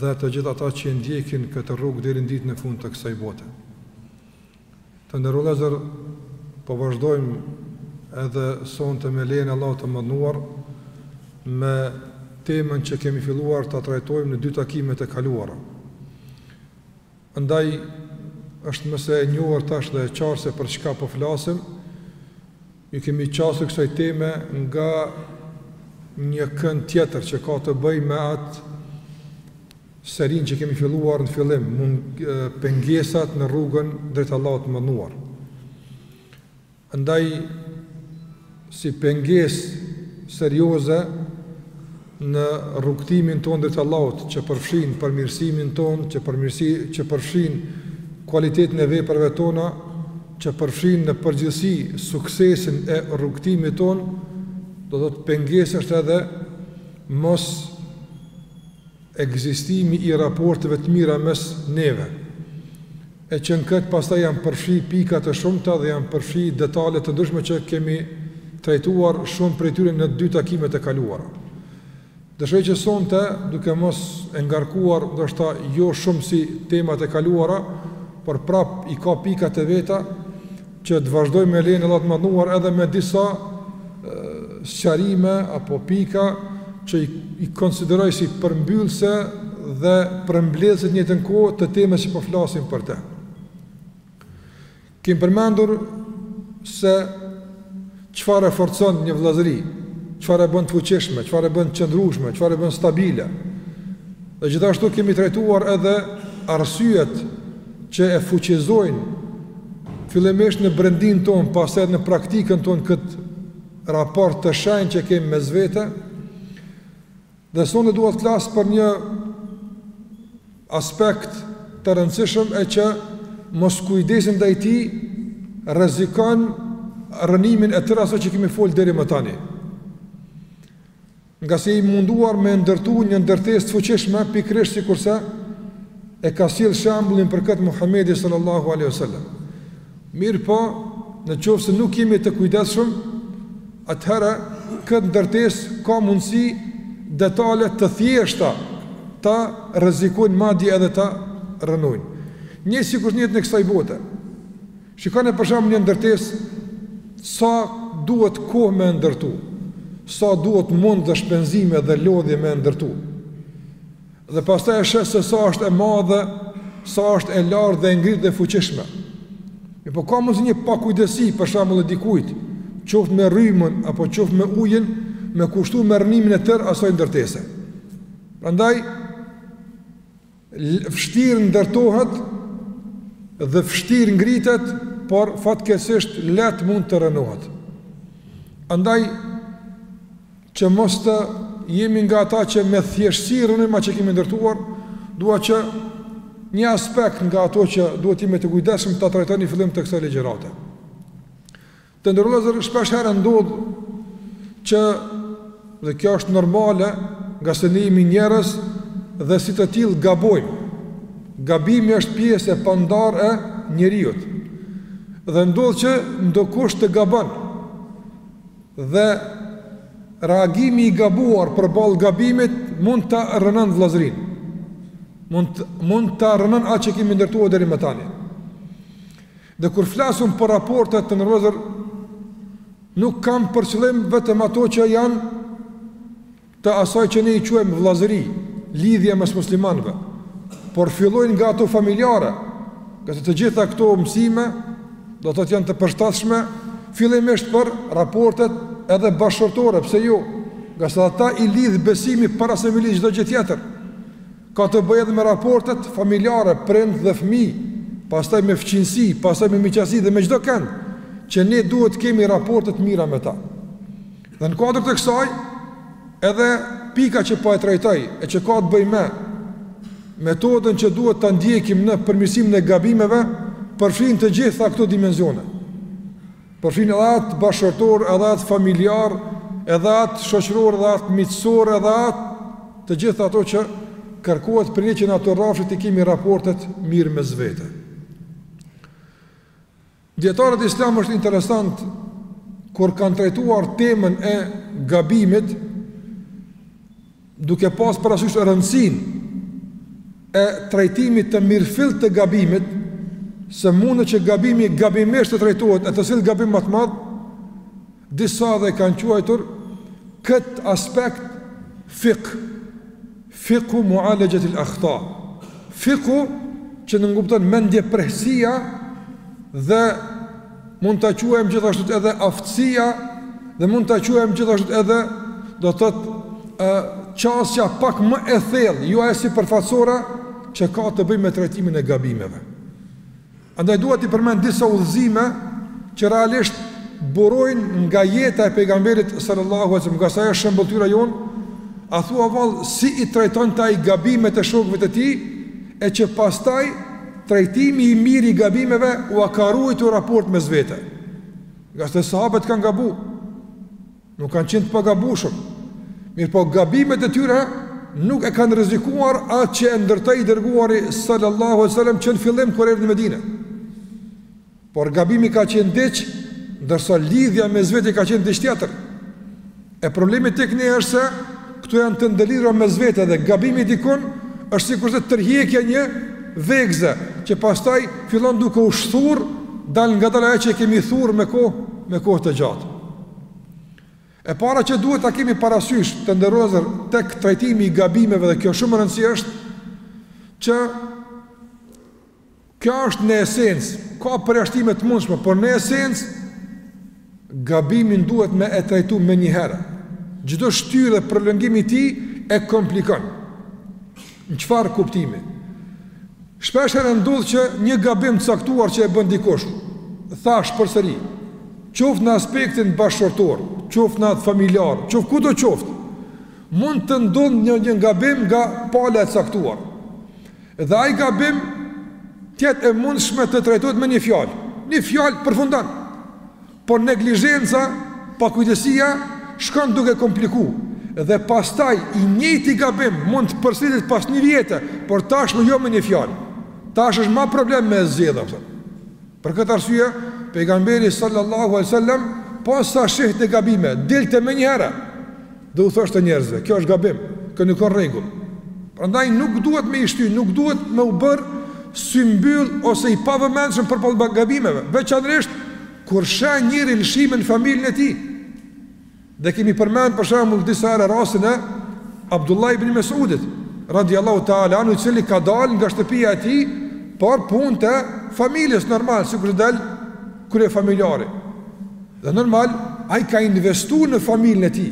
dhe të gjithë ata që e ndjekin këtë rrugë deri në ditën e fundit të kësaj bote. Të nderuar vëllezër, po vazhdojmë edhe sonte me lejen e Allahut të madhëruar me temën që kemi filluar ta trajtojmë në dy takimet e kaluara. Andaj, është më se e njohur tash dhe e qartë se për çka po flasim. Iu kemi qasur kësaj teme nga një kënd tjetër që ka të bëjë me atë serinë që kemi filluar në fillim, mund pengesat në rrugën drejt Allahut të madhëruar. Ndaj, si pengesë serioze në rrugëtimin tonë drejt Allahut, që përfshin përmirësimin tonë, që përmirësi, që përfshin kualitetin e veprave tona, që përfshin në përgjithësi suksesin e rrugëtimit tonë, do të thotë pengesë është edhe mos ekzistimi i raporteve të mira mes neve e që në këtë pastaj janë përfshi pika të shumta dhe janë përfshi detale të ndryshme që kemi trajtuar shumë prej tyre në dy takimet e kaluara. Dëshoj që sonte, duke mos e ngarkuar ndoshta jo shumë si temat e kaluara, por prap i ka pikat e veta, që të vazhdojmë me lejen e Allahut të madhëruar edhe me disa sqarime apo pika që i, i konsideroj si përmbyllëse dhe përmbledhëse njëjtën kohë të temës që po flasim për te. Kemi përmendur se Çfarë e forcon një vëllazëri, çfarë e bën të fuqishme, çfarë e bën të qëndrueshme, çfarë e bën stabile. Dhe gjithashtu kemi trajtuar edhe arsyet që e fuqizojnë fillimisht në brendinë tonë, pastaj në praktikën tonë këtë raport të shenjtë që kemi mes vete. Dhe sonte dua të flas për një aspekt të rëndësishëm e që moskujdesi ndaj tij rrezikon rrënimin e tërë asaj që kemi fol deri më tani. Ngase jemi munduar me ndërtu një ndërtesë të fuqishme pikërisht sikurse e ka sjellë shembullin për këtë Muhamedi sallallahu alaihi wasallam. Mirëpo, në qoftë se nuk jemi të kujdesshëm, atëherë këtë ndërtesë ka mundësi detale të thjeshta ta rrezikojnë madje edhe ta rrënojnë. Njëjtë sikur në jetën e kësaj bote. Shikoni për shembull një ndërtesë sa duhet kohë me e ndërtu, sa duhet mund dhe shpenzime dhe lodhje me e ndërtu. Dhe pastaj e sheh se sa është e madhe, sa është e lartë dhe e ngritë dhe fuqishme. Mirëpo ka mundësi një pakujdesi, për shembull e dikujt, qoftë me rrymën apo qoftë me ujin, me kushtu me rrënimin e tërë asaj ndërtese. Prandaj vështirë ndërtohet dhe vështirë ngritet, por fatkeqësisht lehtë mund të rrënohet. Andaj Që mos të jemi nga ata që me thjeshtësi rrënojmë atë që kemi ndërtuar, dua që një aspekt nga ato që duhet të jemi të kujdesshëm ta trajtoj në fillim të kësaj ligjërate. Të nderuar vëllezër shpesh herë ndodh që dhe kjo është normale, ngase ne jemi njerëz dhe si të tillë gabojmë. Gabimi është pjesë e pandarë e njeriut. Dhe ndodh që ndokush të gabon. Dhe reagimi i gabuar përballë gabimit mund ta rrënon vëllazërinë. Mund mund ta rrënon atë që kemi ndërtuar deri më tani. Dhe kur flasim për raportet të nderuar vëllezër nuk kam për qëllim vetëm ato që janë të asaj që ne i quajmë vëllazëri, lidhje mes muslimanëve, por fillojnë nga ato familjare, ngase të gjitha këto mësime, do të thotë janë të përshtatshme, fillimisht për raportet edhe bashkëshortore, pse jo? ngase ata i lidhë besimi para se me i lidhë çdo gjë tjetër, ka të bëjë edhe me raportet familjare, prind dhe fëmijë, pastaj me fqinjësi, pastaj me miqasi dhe me çdo kënd, që ne duhet kemi raporte t'mira me ta. Dhe në kuadër të kësaj, edhe pika që po e trajtoj e që ka të bëjë me metodën që duhet ta ndjekim në përmirësimin e gabimeve, përfshin të gjitha këto dimensione. Përfshin edhe atë bashkëshortor, edhe atë familjar, edhe atë shoqëror, edhe atë miqësor, edhe atë të gjitha ato që kërkohet prej neve që në ato rrafshe të kemi raportet mirë mes vete. Dijetarët islam është interesant kur kanë trajtuar temën e gabimit duke pas parasysh rëndësinë e trajtimit të mirëfilltë të gabimit se mundë që gabimi gabimisht të trajtohet e të sjellë gabim më të madh, disa edhe e kanë quajtur këtë aspekt fikh. Fikhu mualexhetil ahta, fikhu që nënkupton mendjeprehësia dhe mund ta quajmë gjithashtu edhe aftësia dhe mund ta quajmë gjithashtu edhe do të thotë qasja pak më e thellë, jo ajo sipërfaqësorja që ka të bëjë me trajtimin e gabimeve. Andaj dua t'i përmend disa udhëzime që realisht burojnë nga jeta e pejgamberit sallallahu alaihi wasallam, nga sa është shembulltyra jonë, a thua vallë si i trajtonte ai gabimet e shokëve të tij, e që pastaj trajtimi i mirë i gabimeve ua ka ruajtur raportet mes vete. Ngase sahabët kanë gabu. Nuk kanë qenë të pagabushëm, mirëpo gabimet e tyre nuk e kanë rrezikuar atë që e ndërtoi i dërguari sallallahu alaihi wasallam që në fillim kur erdhi në Medinë. Por gabimi ka qenë diç, ndërsa lidhja mes veti ka qenë diç tjetër. E problemi tek ne është se këto janë të ndërlidhura mes veti dhe gabimi dikund është sikurse tërheqja e një vegëze që pastaj fillon duke u shthur dalëngadalë ajo që kemi thur me kohë me kohë të gjatë. E para që duhet ta kemi parasysh të nderuar vëllezër tek trajtimi i gabimeve dhe kjo shumë rëndësi është që kjo është në esencë, ka përjashtime të mundshme, por në esencë gabimin duhet me e trajtu menjëherë. Çdo shtyrje dhe prolongim i tij e komplikon. Në çfarë kuptimi? Shpeshherë ndodh që një gabim të caktuar që e bën dikush, thashë përsëri, qoftë në aspektin bashkëshortor, qoftë në atë familjar, qoftë kudo qoftë, mund të ndodhë një një gabim nga pala e caktuar. Dhe ai gabim të jetë e mundshme të trajtohet me një fjalë. Një fjalë përfundon. Por neglizhenca, pakujdesia shkon duke u kompliku dhe pastaj i njëjti gabim mund të përsëritet pas një vjete, por tashmë jo me një fjalë. Tash është ma problem me e zgjidh atë. Për këtë arsye, pejgamberi sallallahu alajhi wasallam posa shihte gabime, dilte menjëherë. Dhe u thoshte njerëzve, kjo është gabim, kjo nuk është në rregull. Prandaj nuk duhet me i shty, nuk duhet me u bërë symbyll ose i pavëmendshëm përballë gabimeve, veçanërisht kur sheh njeriu lëshime në familjen e tij. Dhe kemi përmend për shembull disa herë rastin e Abdullah ibn Mesudit, radiallahu ta'ala anhu, i cili ka dalë nga shtëpia e tij, për punë të familjes normal, sikur që del kryefamiljari. Dhe normal, ai ka investu në familjen e tij,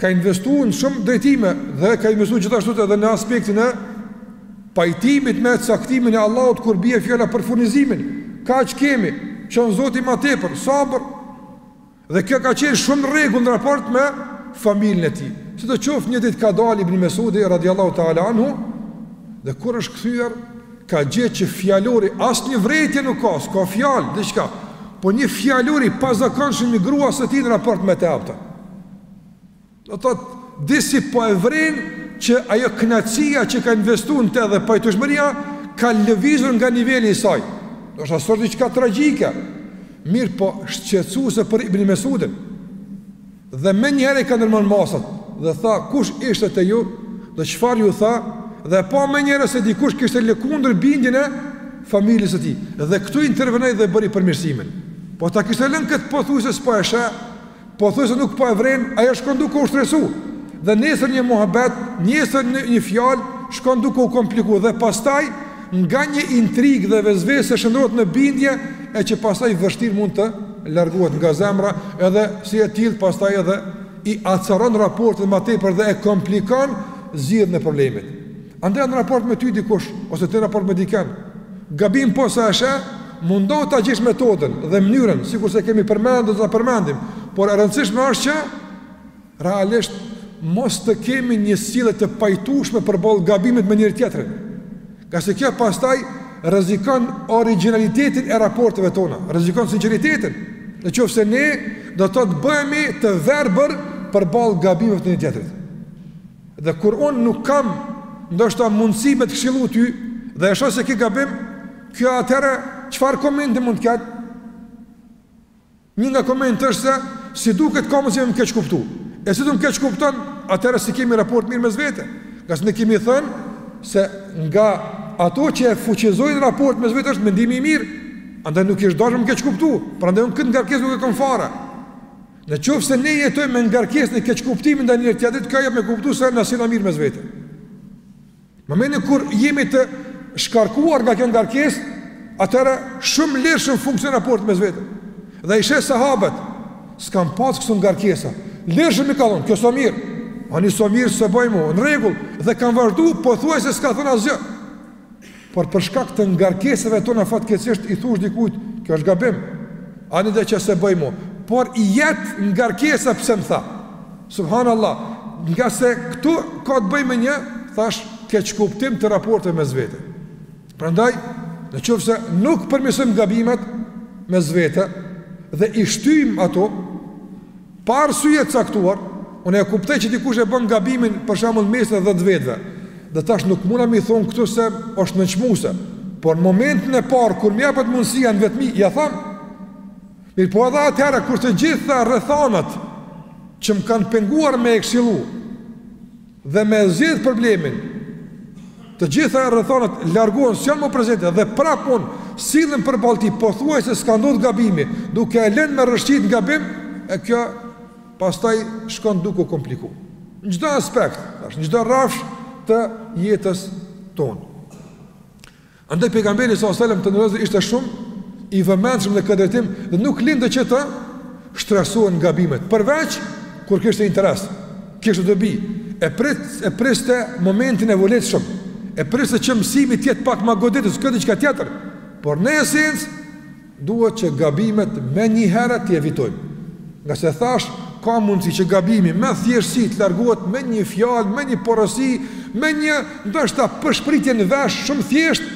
ka investu në shumë drejtime dhe ka investu gjithashtu edhe në aspektin e pajtimit me caktimin e Allahut kur bie fjala për furnizimin. Kaq kemi, çon Zoti ma tepër, sabër. Dhe kjo ka qenë shumë në rregull në raport me familjen e tij. Sidoqoftë një ditë ka dalë Ibn Mesudi radiallahu ta'ala anhu Dhe kur është kthyer Ka gjet që fjalori asnjë vrejtje nuk ka, s'ka fjalë, diçka, po një fjalor i pazakonshëm një grua së tij në raport me te apo, do të thotë disi po e vren që ajo knacija që ka investu në te dhe pajtushmëria ka lëvizur nga nivelli i saj. S'do ishte asnjë diçka tragjike, mirë po shqetësuese për Ibni Mesudin. Dhe menjëherë i ka ndërmarrë masat, dhe tha, Kush ishte te ju? Dhe çfarë ju tha? Dhe e pa menjëherë se dikush kishte lëkundur bindjen e familjes së tij. Dhe këtu intervenoi dhe bëri përmirësimin. Po ta kishte lënë këtë pothuajse s'po e sheh, pothuajse nuk po e vren, ajo shkon duke u shtresu. Dhe nesër një muhabet, nesër një fjalë shkon duke u kompliku dhe pastaj Nga një intrigë dhe vesvese shndërrohet në bindje e që pastaj vështirë mund të largohet nga zemra edhe si e tillë pastaj edhe i acaron raportet më tepër dhe e komplikon zgjidhjen e problemit. Andaj në raport me ty dikush ose ti në raport me dikënd, gabim posa e sheh, mundohu ta gjejsh metodën dhe mënyrën, sikurse kemi përmendur dhe do ta përmendim, por e rëndësishme është që Realisht, mos të kemi një sjellje të pajtueshme përballë gabimit me njëri-tjetrin, ngase kjo pastaj rrezikon origjinalitetin e raporteve tona, rrezikon sinqeritetin. Në qoftë se ne do të thotë bëhemi të verbër përballë gabimeve të njëri-tjetrit. Dhe kur unë nuk kam ndoshta mundësi me të këshillu ty dhe e shoh se ke gabim, kjo atëherë çfarë komenti mund të ketë? Një nga komentet është se, si duket ka me më keqkuptu. E si të më keqkupton, atëherë s'i kemi raportet mirë mes vete. Ngase ne kemi thënë se nga ato që e fuqizojnë raportet mes vete është mendimi i mirë. Andaj nuk është dashur me më keqkuptu, prandaj unë këtë ngarkesë nuk e kam fare. Në qoftë se ne jetojmë me ngarkesë në keqkuptimin ndaj njëri tjetrit, kjo jep me kuptu se na s'jena mirë mes vete. Në momentin kur jemi të shkarkuar nga kjo ngarkesë, atëra shumë lirshëm funksionon raporti mes vete. Dhe i sheh sahabët, s'kan pas këso ngarkesa. Lirshëm i kanë thonë, kjo s'o mirë. Ani s'o mirë s'e boj mo, në rregull, dhe kanë vazhduar pothuajse s'ka thënë asgjë. Por për shkak të ngarkesave tona fatkeqësisht i thosh dikujt, kjo është gabim. Ani de qe s'e boj mo, por i jet ngarkesa pse më tha. Subhanallah, ngase këtu ka të bëjë me një, thash, keqkuptim të raporteve mes vete. Prandaj, në qoftë se nuk përmirësojmë gabimet mes vete dhe i shtyjmë ato pa arsye të caktuar, unë e kuptoj që dikush e bën gabimin për shembull mes 10 vetëve. Dhe tash nuk mundem me i thonë këtu se është nënçmuese. Por në momentin e parë kur më japet mundësia në vetmi, ja tham, Mirëpo edhe atëherë kur të gjitha rrethanat që më kanë penguar me e këshillu dhe me e zgjidh problemin, të gjitha rrethanat largohen s'janë më prezente dhe prapun sillen përballë tij, pothuaj se s'ka ndodhë gabimi, duke e len me rrëshqit gabim, e kjo pastaj shkon duke u kompliku. Në çdo aspekt, në çdo rrafsh të jetës tonë. Andaj pejgamberi sallallahu alajhi wasallam të nderuar ishte shumë i vëmendshëm në këtë drejtim dhe nuk linte që të shtresohen gabimet, përveç kur kishte interes, kishte dobi, e prit e priste momentin e volitshëm, e priste që mësimi të jetë pak më goditës, kjo diçka tjetër. Por në esencë Duhet që gabimet menjëherë t'i evitojmë. Ngase thashë, ka mundësi që gabimi me thjeshtësi të largohet me një fjalë, me një porosi, me një ndoshta përshpritje në vesh shumë thjesht,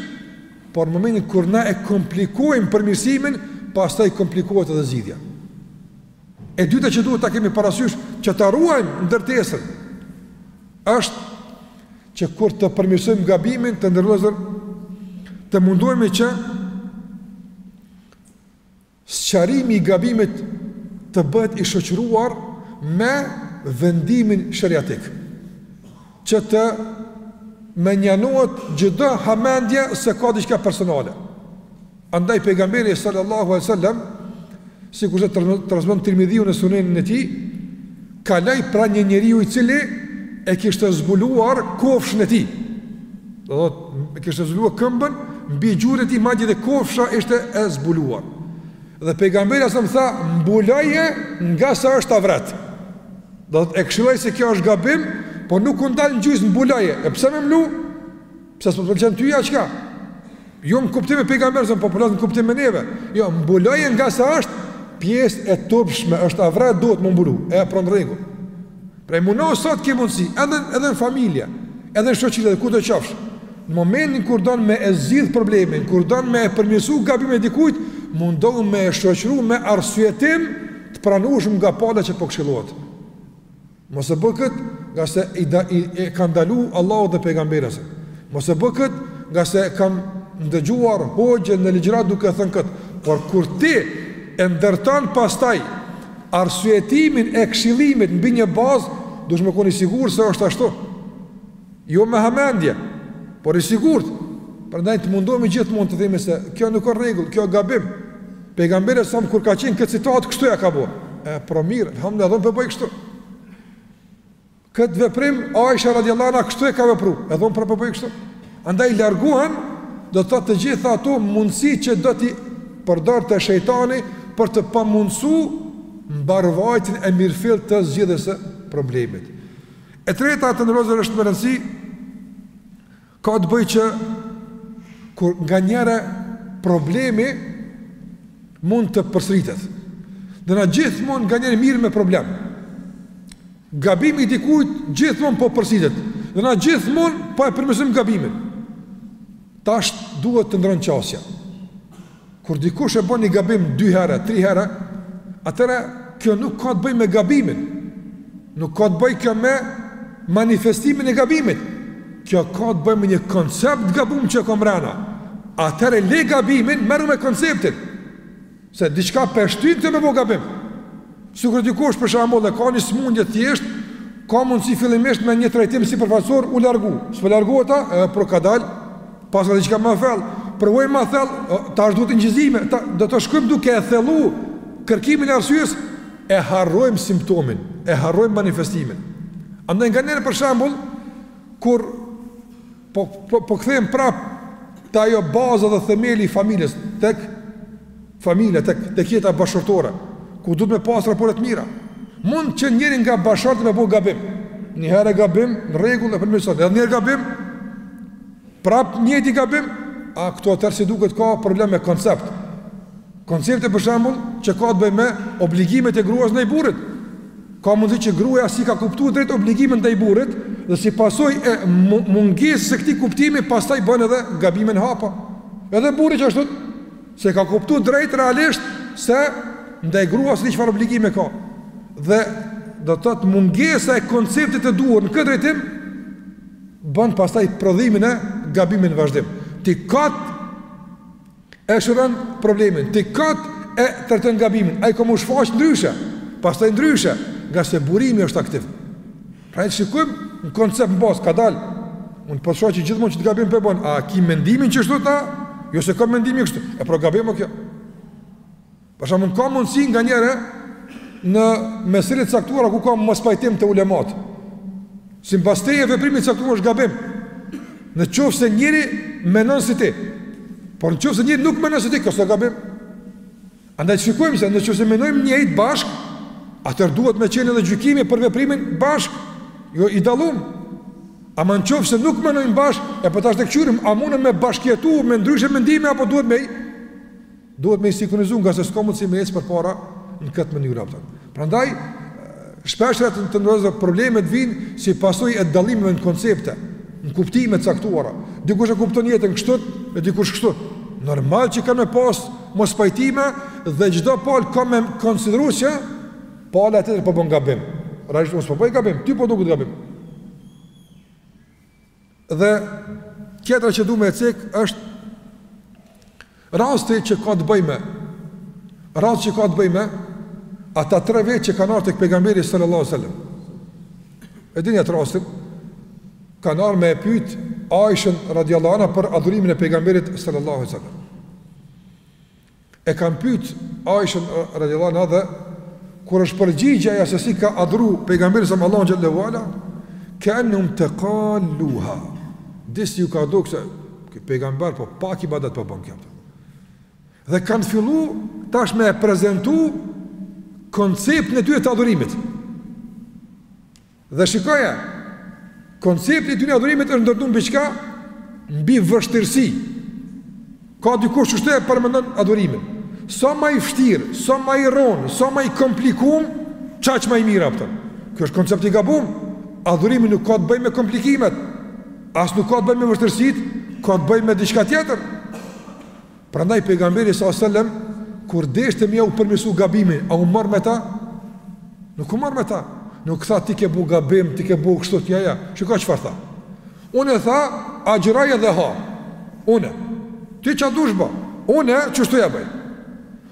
por në momentin kur na e komplikojmë përmirësimin, pastaj komplikohet edhe zgjidhja. E dyta që duhet ta kemi parasysh që ta ruajmë ndërtesën është që kur të përmirësojmë gabimin të nderuar të mundohemi që sqarimi i gabimit të bëhet i shoqëruar me vendimin sheriatik që të mënjanohet çdo hamendje se ka diçka personale Andaj pejgamberi sallallahu alaihi wasallam, sikurse transmeton Tirmidhiu në Sunenin e tij, kaloi pranë një njeriu i cili e kishte zbuluar kofshën e tij. Do thotë, e kishte zbuluar këmbën mbi gjurin e tij, madje dhe kofsha ishte e zbuluar. Dhe pejgamberi alejhi selam tha, mbuloje ngase është avret. Do thotë, e këshilloi se kjo është gabim, por nuk u ndal në gjysmë mbuloje. E pse më mlu? Pse s'po të pëlqen ty a çka? Jo në kuptim e pejgamberit, po po në kuptim me neve. Jo, mbuloje ngase është pjesë e turpshme, është avret duhet me u mbulu, e e pranon rregull. Pra mundohu sot ke mundësi, edhe, edhe në familje, edhe në shoqëri e kudo qofsh. Në momentin kur don me e zgjidh problemin, kur don me e përmirësu gabimin e dikujt, mundohu me e shoqru me arsyetim të pranushëm nga pala që po këshillohet. Mos e bë kët, ngase i, da, i e ka ndalu Allahu dhe pejgamberi alejhi selam. Mos e bë kët, ngase kam ndëgjuar hoxhë në ligjrat duke thënë kët. Por kur ti e ndërton pastaj arsyetimin e këshillimit mbi një bazë, duhesh me kon i sigurt se është ashtu. Jo me hamendje, por i sigurt. Prandaj të mundohemi gjithmonë të themi se kjo nuk është rregull, kjo është gabim. Pejgamberi a.s. kur ka qenë këtë situatë kështu e ka bo. E pra mirë, alhamdulillah, edhe unë po bëj kështu. Këtë veprim Aisha radhiyallahu anha kështu e ka vepruar. Edhe unë pra po bëj kështu. Andaj largohen do të thotë të gjitha ato mundësi që do t'i përdorte shejtani për të pamundsu mbarëvajtjen e mirëfilltë të zgjidhjes së problemit. E treta të nderuar është me rëndësi, ka të bëjë që kur nganjëherë problemi mund të përsritet. Dhe na gjithmonë nganjëherë merremi me problem. Gabimi i dikujt gjithmonë po përsritet. Dhe na gjithmonë po e përmirësojmë gabimin. Tash duhet të ndërrojë qasja. Kur dikush e bën një gabim dy herë, tri herë, atëherë kjo nuk ka të bëjë me gabimin. Nuk ka të bëjë kjo me manifestimin e gabimit. Kjo ka të bëjë me një koncept gabim që ka mbrena. Atëherë le gabimin, merru me konceptin. Se diçka p'e shtyn me bo gabim. Sikur dikush për shembull e ka një sëmundje të thjeshtë, ka mundësi fillimisht me një trajtim sipërfaqësor m'u largu. S'po largohet tha, e pra kadal paska diçka ma thellë. Provoj ma thellë, tash duhet incizime, tha, do të shkojmë duke e thellu kërkimin e arsyes e harrojmë simptomin, e harrojmë manifestimin. Andaj nganjëherë për shembull kur Po po po kthehem prap te ajo baza dhe themeli i familjes, tek familja, tek tek jeta bashkëshortore, ku duhet me pas raporte të mira. Mund që njëri nga bashkëshortët të bëjë gabim. Një herë gabim, në rregull, e përmirëson. Edhe një herë gabim, prap i njëjti gabim, a këtu atëherë si duket ka problem me koncept. Koncepti për shembull që ka të bëjë me obligimet e gruas ndaj burrit. Ka mundësi që gruaja s'i ka kuptuar drejt obligimet ndaj burrit dhe si pasojë e mungesës së këtij kuptimi pastaj bën edhe gabime në hapa. Edhe burri gjithashtu s'e ka kuptuar drejt realisht se ndaj gruas së tij çfarë obligime ka. Dhe do të thotë mungesa e konceptit të duhur në këtë drejtim bën pastaj prodhimin e gabimit në vazhdim. Ti kot E shëron problemin, ti kot e trajton gabimin, ai ka m'u shfaq ndryshe, pastaj ndryshe, ngase burimi është aktiv. Prandaj të shikojmë në koncept në bazë, kadalë, unë po shoh që gjithmonë qët gabim p'e bon, a ki mendimin qështu tha, jo s'e kam mendimin qështu, e pra gabim o kjo. Për shembull, ka mundësi nganjëherë në mesele të caktuara ku ka mospajtim te ulemat. Sipas teje veprimi i caktuar është gabim. Në qoftë se njeri mendon si ti, por në qoftë se njeri nuk mendon si ti, kjo është gabim. Andaj shikojmë se në qoftë se mendojmë njëjtë bashkë, atëherë duhet me qenë edhe gjykimi për veprimin bashkë, jo i dallum. Ama në qoftë se nuk mendojmë bashkë, e po tash të kqyrim, a mundëm me bashkjetu, me ndryshe mendime, apo duhet me Duhet me i sinkronizu ngase s'ka mundësi me ecë përpara në këtë mënyrë a kupton. Prandaj, shpeshherë te njerëzit problemet vijnë si pasojë e dallimeve në koncepte, në kuptime të caktuara. Dikush e kupton jetën kështu e dikush kështu. Normal që kanë me pas mospajtime dhe çdo palë ka me konsideru që pala tjetër po bën gabim. Realisht, unë s'po bëj gabim, ty po duket gabim. Dhe tjetra që du me e cek është rasti që ka të bëjë me rasti që ka të bëjë me ata tre vetë që kanë ardhë tek pejgamberi sallallahu sallam e dini atë rastin kanë ardhë me e pyt Ajshën radiallahu anha për adhurimin e pejgamberit sallallahu sallam E kanë pyet Aishën radijallahu anha dhe kur është përgjigj ajo se si ka adhuru pejgamberi sallam Allahun xhelle ve ala, keennehum tekalluha. Disi ju ka dukë se ky pejgamber po pak ibadet po bën këtë. Dhe kanë fillu tash me e prezentu konceptin e tyre të adhurimit. Dhe shikoja, koncepti i tyne i adhurimit është ndërtu mbi çka? Mbi vështirësi. Ka dikush që ashtu e paramendon adhurimin. Sa ma i fështirë, sa ma i ronë, sa ma i komplikum, qaq ma i mirë, a kupton. Ky është koncept i gabum. Adhurimi nuk ka të bëjë me komplikimet, as nuk ka të bëjë me vështirësitë, ka të bëjë me diçka tjetër. Prandaj pejgamberi sa selam kur deshti me ua përmisu gabimin, a u mor me ta? Nuk u mor me ta. Nuk tha ti ke bu gabim, ti ke bu kështu ti ajo. Çka çfarë tha? Unë tha, agjëroj dhe ha. Unë. Ti çka dush bën. Unë kështu ja bëj.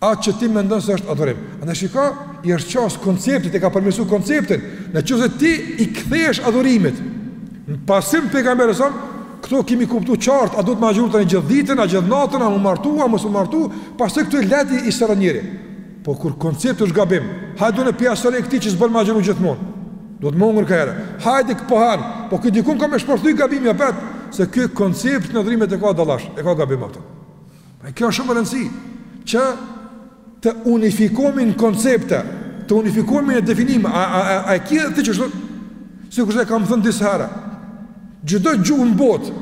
Atë që ti mendon se është adhurim. Andaj shiko, i është qasë konceptit, e ka përmisu konceptin. Në qoftë se ti i kthesh adhurimit, në pasim të pejgamberit sa, këto kemi kuptu qartë, a do me agjëru tani gjithë ditën, a gjithë natën, a me u martu, a mos me u martu, pastaj këto lehtë i sërë njeri. Po kur koncepti është gabim, hajde unë po i sqaroj këtij që s'bën me agjëru gjithmonë. Duhet me ngrën ka herë. Hajde ky po han, po ky dikun ka me shpërthy gabimi apet, se ky konceptin e adhurimit e ka dalash, e ka gabim ato. Pra kjo është shumë me rëndësi që të unifikohemi në koncepte, të unifikohemi në definime. A a a, a ke ti çështje? Sikurse kam thënë disa herë. Çdo gjuhë në botë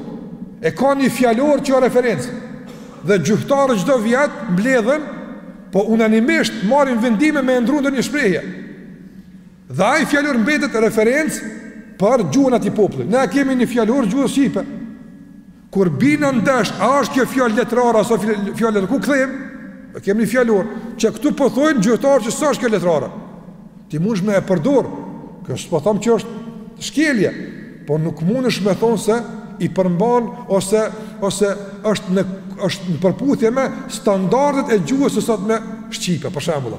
e ka një fjalor që është referencë. Dhe gjuhëtarët çdo vit mbledhen, po unanimisht marrin vendime me e ndërru ndonjë shprehje. Dhe ai fjalor mbetet referencë për gjuhën e atij populli. Ne kemi një fjalor gjuhës shqipe. Kur bijmë ndesh, a është kjo fjalë letrare a s'është fjalë letrare? Ku kthehemi? E kemi një fjalor që këtu po thojnë gjuhëtarët që s'është kjo letrare. Ti mundesh me e përdor. Kjo s'po them që është shkelje, po nuk mundesh me thonë se i përmban ose ose është në është në përputhje me standardet e gjuhës së sotme shqipe, për shembull.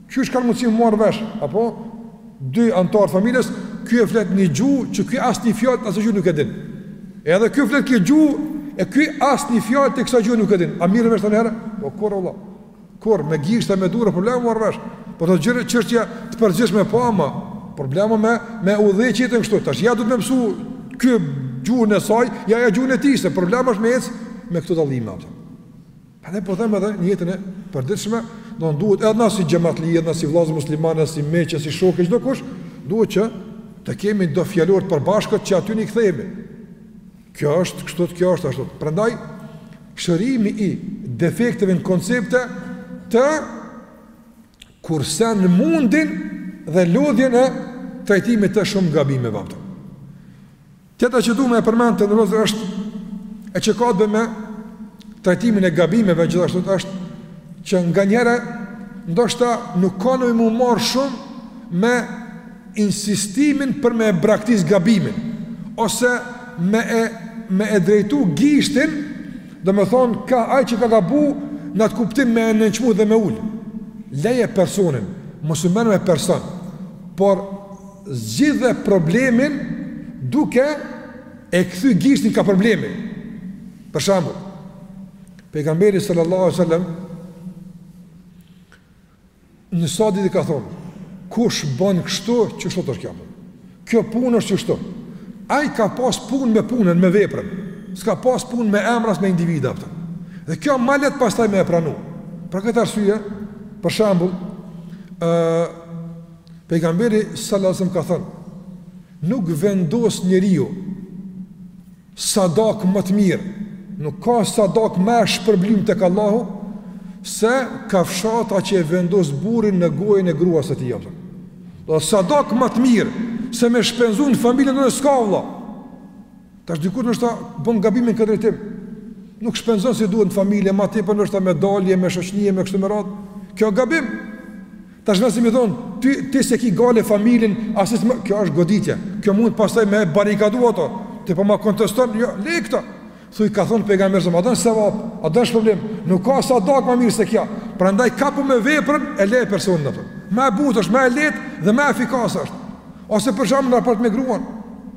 Qysh kanë mundësi m'u marrë vesh, apo, dy anëtarë të familjes, ky e flet një gjuhë që kjo asnjë fjalë të asaj gjuhe nuk e din. E edhe kjo e flet këtë gjuhë, e ky asnjë fjalë të kësaj gjuhe nuk e din. A merren vesh ndonjëherë? Po, kurrë vallah. Kurrë, me gishta e me durë, problem m'u marrë vesh. Po te gjëra çështje të përgjithshme po po, ama problem me, me udhëheq jetën kështu. Tash, ja duhet me mësu ky gjuhën e saj, ja ajo gjuhën e tij, se problem është me ecë me këto dallime. Apo. Andaj po them edhe në jetën e përditshme, do të duhet edhe na si xhamatli, edhe na si vëllezër muslimanë, si miq, si shokë, çdo kush, duhet që të kemi do fjalorë të përbashkët që aty i kthehemi. Kjo është kështu, kjo është ashtu. Prandaj shërimi i defekteve në koncepte të kursen mundin dhe lodhjen e trajtimit të shumë gabimeve. Tjetra që du me e përmend, të nderuar, është e që ka të bëjë me trajtimin e gabimeve gjithashtu është që nganjëherë ndoshta nuk ka nevojë m'u marrë shumë me insistimin për me e braktis gabimin ose me e, me e drejtu gishtin domethënë kah ai që ka gabu në atë kuptim me e nënçmu dhe me ulë, leje personin, mos u merr me person por zgjidhe problemin duke e kthy gishtin kah problemi. Për shembull, Pejgamberi sallallahu alajhi wasallam në hadithe ka thonë, kush bën kështu, qështu dashtë ka. Kjo punë është qështu. Ai ka pas punë me punën, me veprën. S'ka pas punë me emra, me individa. Apo. Dhe kjo ma lehtë pastaj me e pranu. Për këtë arsye, për shembull, uh, Pejgamberi sallallahu alajhi wasallam ka thënë: Nuk vendos njeriu sadak ma të mirë, nuk ka sadak me shpërblim tek Allahu se kafshata që e vendos burri në gojën e gruas së tij. Do sadak ma të mirë se me shpenzu në familje tonde s'ka, vlla. Tash dikush ndoshta bon gabim në këtë drejtim. Nuk shpenzon si duhet në familje, ma tepër ndoshta me dalje, me shoqni, e kështu me radhë. Kjo gabim. Tash nëse më thon, ti ti s'e ki gajle familjen, as se më, kjo është goditje. Kjo mund pastaj me e barikadu atë. Ti po më konteston, jo, le këto. Thuaj ka thon pejgamberi alejhi selam, a don sevap, a don shpërblim. Nuk ka sadak ma mirë se kjo. Prandaj kapu me veprën e le personin atë. Ma e butë asht, ma e lehtë dhe ma efikase është. Ose për shembull raport me gruan,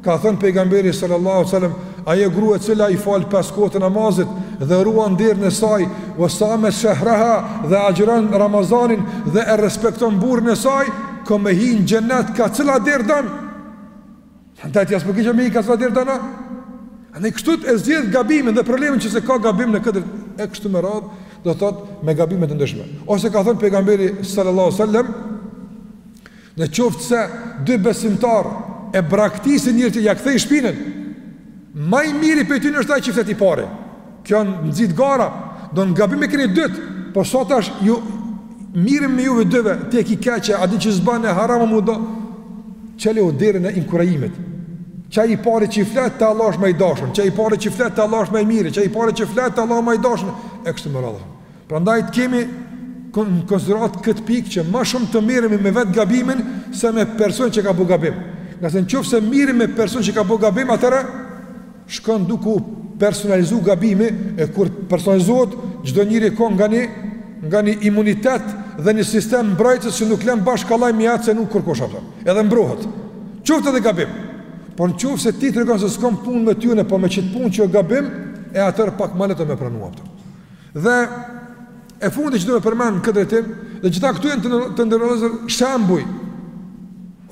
ka thënë pejgamberi sallallahu alajhi wasallam, ajo grua e cila i fal pesë kohët e namazit dhe ruan nderin e saj, wasama shahraha dhe agjëron Ramazanin dhe e respekton burrin e saj, ka me hi në xhenet ka cila derë don. Andaj ti as po kisha me hi ka cila derë don. E kështu e zgjidh gabimin dhe problemin nëse ka gabim në këtë drejtim e kështu me radhë, do thotë me gabime të ndryshme. Ose ka thënë pejgamberi sallallahu alajhi wasallam, Në qoftë se dy besimtarë e braktisin njëri-tjetrin, ia kthejnë shpinën, ma i miri prej tyne është ai që flet i pari. Kjo nxit gara, domethënë gabim e këni dytë, po sot tash ju mirem me juve dyve, ti e ki keq, a di që s'ban, e haram mu do, çelju derën e inkurajimit. Qaj i pari që i flet te Allahu është ma i dashun, qaj i pari që i flet te Allahu është ma i mirë, qaj i pari që i flet te Allahu është ma i dashun, e kështu me radhë. Prandaj të kemi në konsideratë këtë pikë që ma shumë të mirremi me vetë gabimin se me personin që ka bo gabim. Ngase në qoftë se mirremi me personin që ka bo gabim, atëherë shkon duke u personalizu gabimi e kur personalizohet, çdo njeri ka nga një, nga një imunitet dhe një sistem mbrojtës që nuk len bash kollaj me ta cenu kërkush, a kupton, edhe mbrohet. Qoftë edhe gabim, por në qoftë se ti i tregon se s'kom punë me ty unë, po me qit punë që o gabim, e atëherë pak ma lehtë o me pranu, a kupton. Dhe e fundit që do me përmend në këtë drejtim, dhe gjitha këto janë të, të nderuar vëllezër shembuj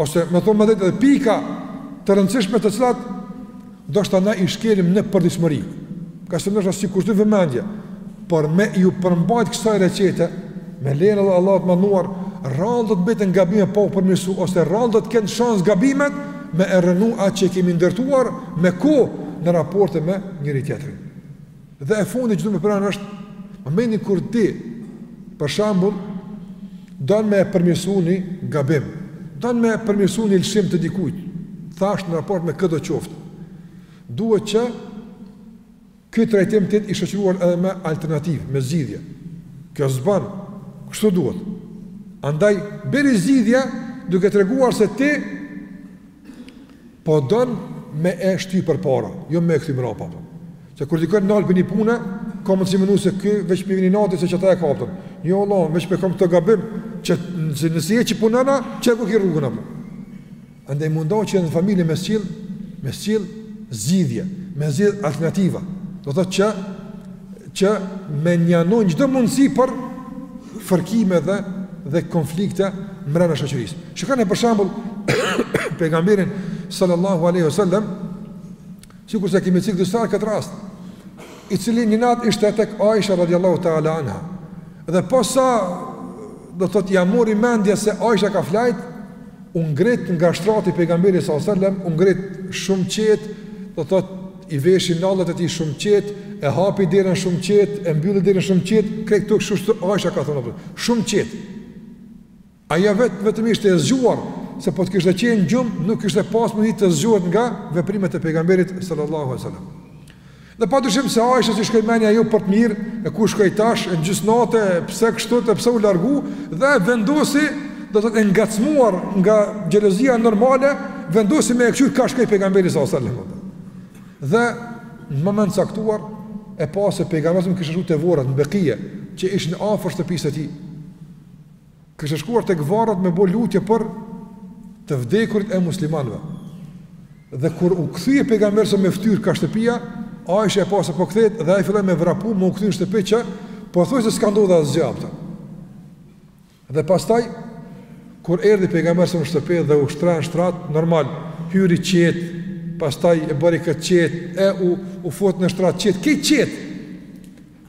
ose me thonë ma drejt edhe pika të rëndësishme të cilat ndoshta na i shkelim në përditshmëri, ngase ndoshta s'i kushtojmë vëmendje, por me ju përmbajt kësaj recete, me lejen e Allahut të madhëruar, rrallë do të mbeten gabime pa u përmirësu, ose rrallë do të kenë shans gabimet me e rrënu atë që kemi ndërtuar me kohë në raporte me njëri-tjetrin. Dhe e fundit që du me përmend është, momentin kur ti, për shambull, don me e përmirësu një gabim, don me e përmirësu një lëshim të dikujt, thasht në raport me këdo qoftë, duhet që ky trajtim të jetë i shoqëruar edhe me alternativë, me zgjidhje. Kjo s'bon, kështu duhet. Andaj, bjeri zgjidhje duke treguar se ti Po don me e shty përpara, jo me e kthy mbrapa. Se kur dikon e nal për një punë, ka mundësi me menu se ky veç prej inati se që ta e kapëtëm. Jo, Allah, veç po e kom këtë gabim, që nëse, nëse e që punana, qe ku e ki rrugën apo. Andaj mundohu që edhe në familje me sjell, me sjell zgjidhje, me zgjidh alternativa. Do thotë që që mënjanon çdo mundësi për fërkime dhe dhe konflikte mbrenda shoqërisë. Shikoni për shembull pejgamberin sallallahu alaihi wasallam, sikur se kemi cek disa herë këtë rast, i cili një natë ishte tek Aisha radhiyallahu ta'ala anha. Dhe posa do të thotë ia mori mendja se Aisha ka flajt, u ngrit nga shtrati pejgamberi sa selam u ngrit shumë qet do të thot i veshi nallet e tij shumë qet e hapi derën shumë qet e mbylli derën shumë qet krejt këto kështu Aisha ka thonë shumë qet ajo vetë vetëm ishte e zgjuar se po të kishte qenë në gjumë nuk kishte pas mundësi të zgjohet nga veprimet e pejgamberit sallallahu alaihi wasallam Dhe pa dyshim se Aishes i shkoi menja jo për të mirë, e ku shkoi tash, në gjysë nate, pse kështu e pse u largu, dhe vendosi, do të thotë e ngacmuar nga xhelozia normale, vendosi me e këqyrë ka shkoi pejgamberi sa selam. Dhe në moment të caktuar, e pa se pejgamberi kishte shku te vorret në Bekije, që ishin afër shtëpisë së tij. Kishte shkuar tek varret me bo lutje për të vdekurit e muslimanëve. Dhe kur u kthye pejgamberi sa me fytyrë ka shtëpia, Aisha e pa se po kthehet dhe ajo filloi me vrapu me u kthy në shtëpi që pothuajse s'ka ndodhur asgjë a kupton. Dhe pastaj kur erdhi pejgamberi në shtëpi dhe u shtri në shtrat normal, hyri qet, pastaj e bëri këtë qet, e u u fut në shtrat qet, këtë qet.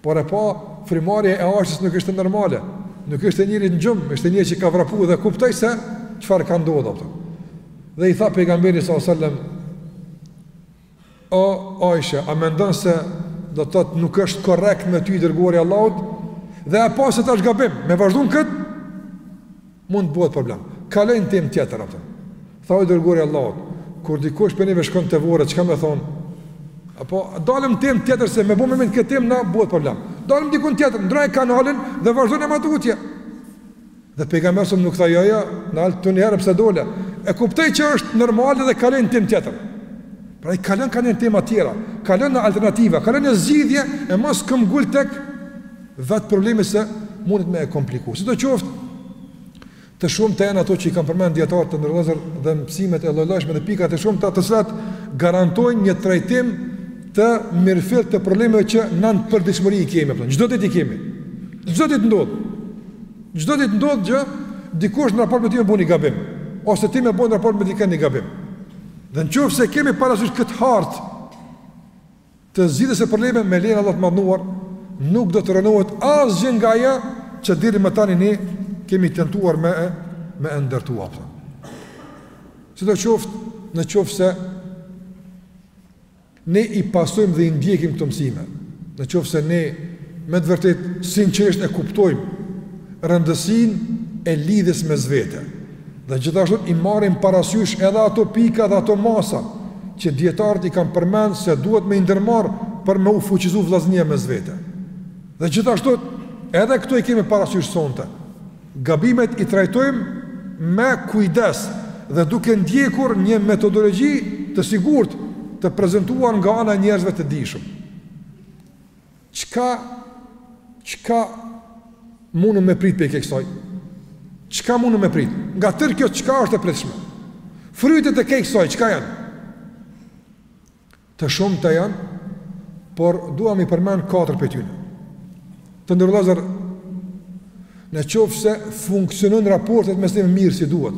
Por e pa, frymëmarrja e Aishës nuk ishte normale. Nuk ishte njeri në gjumë, ishte njeri që ka vrapu dhe kuptoi se çfarë ka ndodhë, a kupton. Dhe i tha pejgamberi s.a.s. O, Aisha, a mendon se do të thotë nuk është korrekt me ty i dërguari i Allahut dhe e pa se tash është gabim, me vazhdu në kët? Mund të bëhet problem. Kaloj në temë tjetër, apo. Tha i dërguari i Allahut, kur dikush prej neve shkon te varret, çka me thon? Apo dalim në temë tjetër se më bën mend këtë temë, na bëhet problem. Dalim diku tjetër, ndrroj kanalin dhe vazhdon e matutje. Dhe pejgamberi a.s. nuk tha jo, jo, ndalu ti një herë pse dole. E kuptoj që është normale dhe kalon temë tjetër. Pra kalon, kalon tema tjera, kalon në alternativa, kalon në zgjidhje e mos këmbëngul tek Vetë problemi se mundet me e kompliku. Sidoqoftë, të shumta janë ato që i kanë përmend dijetarët, të nderuar vllezër dhe mësimet e llojllojshme dhe pikat e shumta të cilat garantojnë një trajtim të mirëfilltë të problemeve që ne në përditshmëri i kemi. Çdo ditë i kemi. Çdo ditë ndodh. Çdo ditë ndodh që dikush në raport me ty me bo një gabim. Ose ti me bo në raport me dikën një gabim. Dhe në qoftë se kemi parasysh këtë hartë Të zgjidhjes së problemeve me lejen e Allahut të Madhëruar nuk do të rrënohet asgjë nga ajo që deri më tani ne kemi tentuar me e me e ndërtu. Sidoqoftë, në qoftë se ne i pasojmë dhe i ndjekim këto mësime, në qoftë se ne me të vërtetë sinqerisht e kuptojmë rëndësinë e lidhjes mes vete, Dhe gjithashtu i marrim parasysh edhe ato pika dhe ato masa që dijetarët i kanë përmend se duhet me i ndërmarr për me u fuqizu vllaznia mes vete. Dhe gjithashtu edhe këto i kemi parasysh sonte. Gabimet i trajtojmë me kujdes dhe duke ndjekur një metodologji të sigurt të prezantuar nga ana e njerëzve të dijshëm. Çka çka mundem me prit prej kësaj? Çka mundem me prit? Nga tërë kjo çka është e pritshme? Frytet e kësaj çka janë? Të shumta janë, por dua me i përmend katër prej tyre. Të nderuar vllezër në qoftë se funksionojnë raportet më së miri si duhet.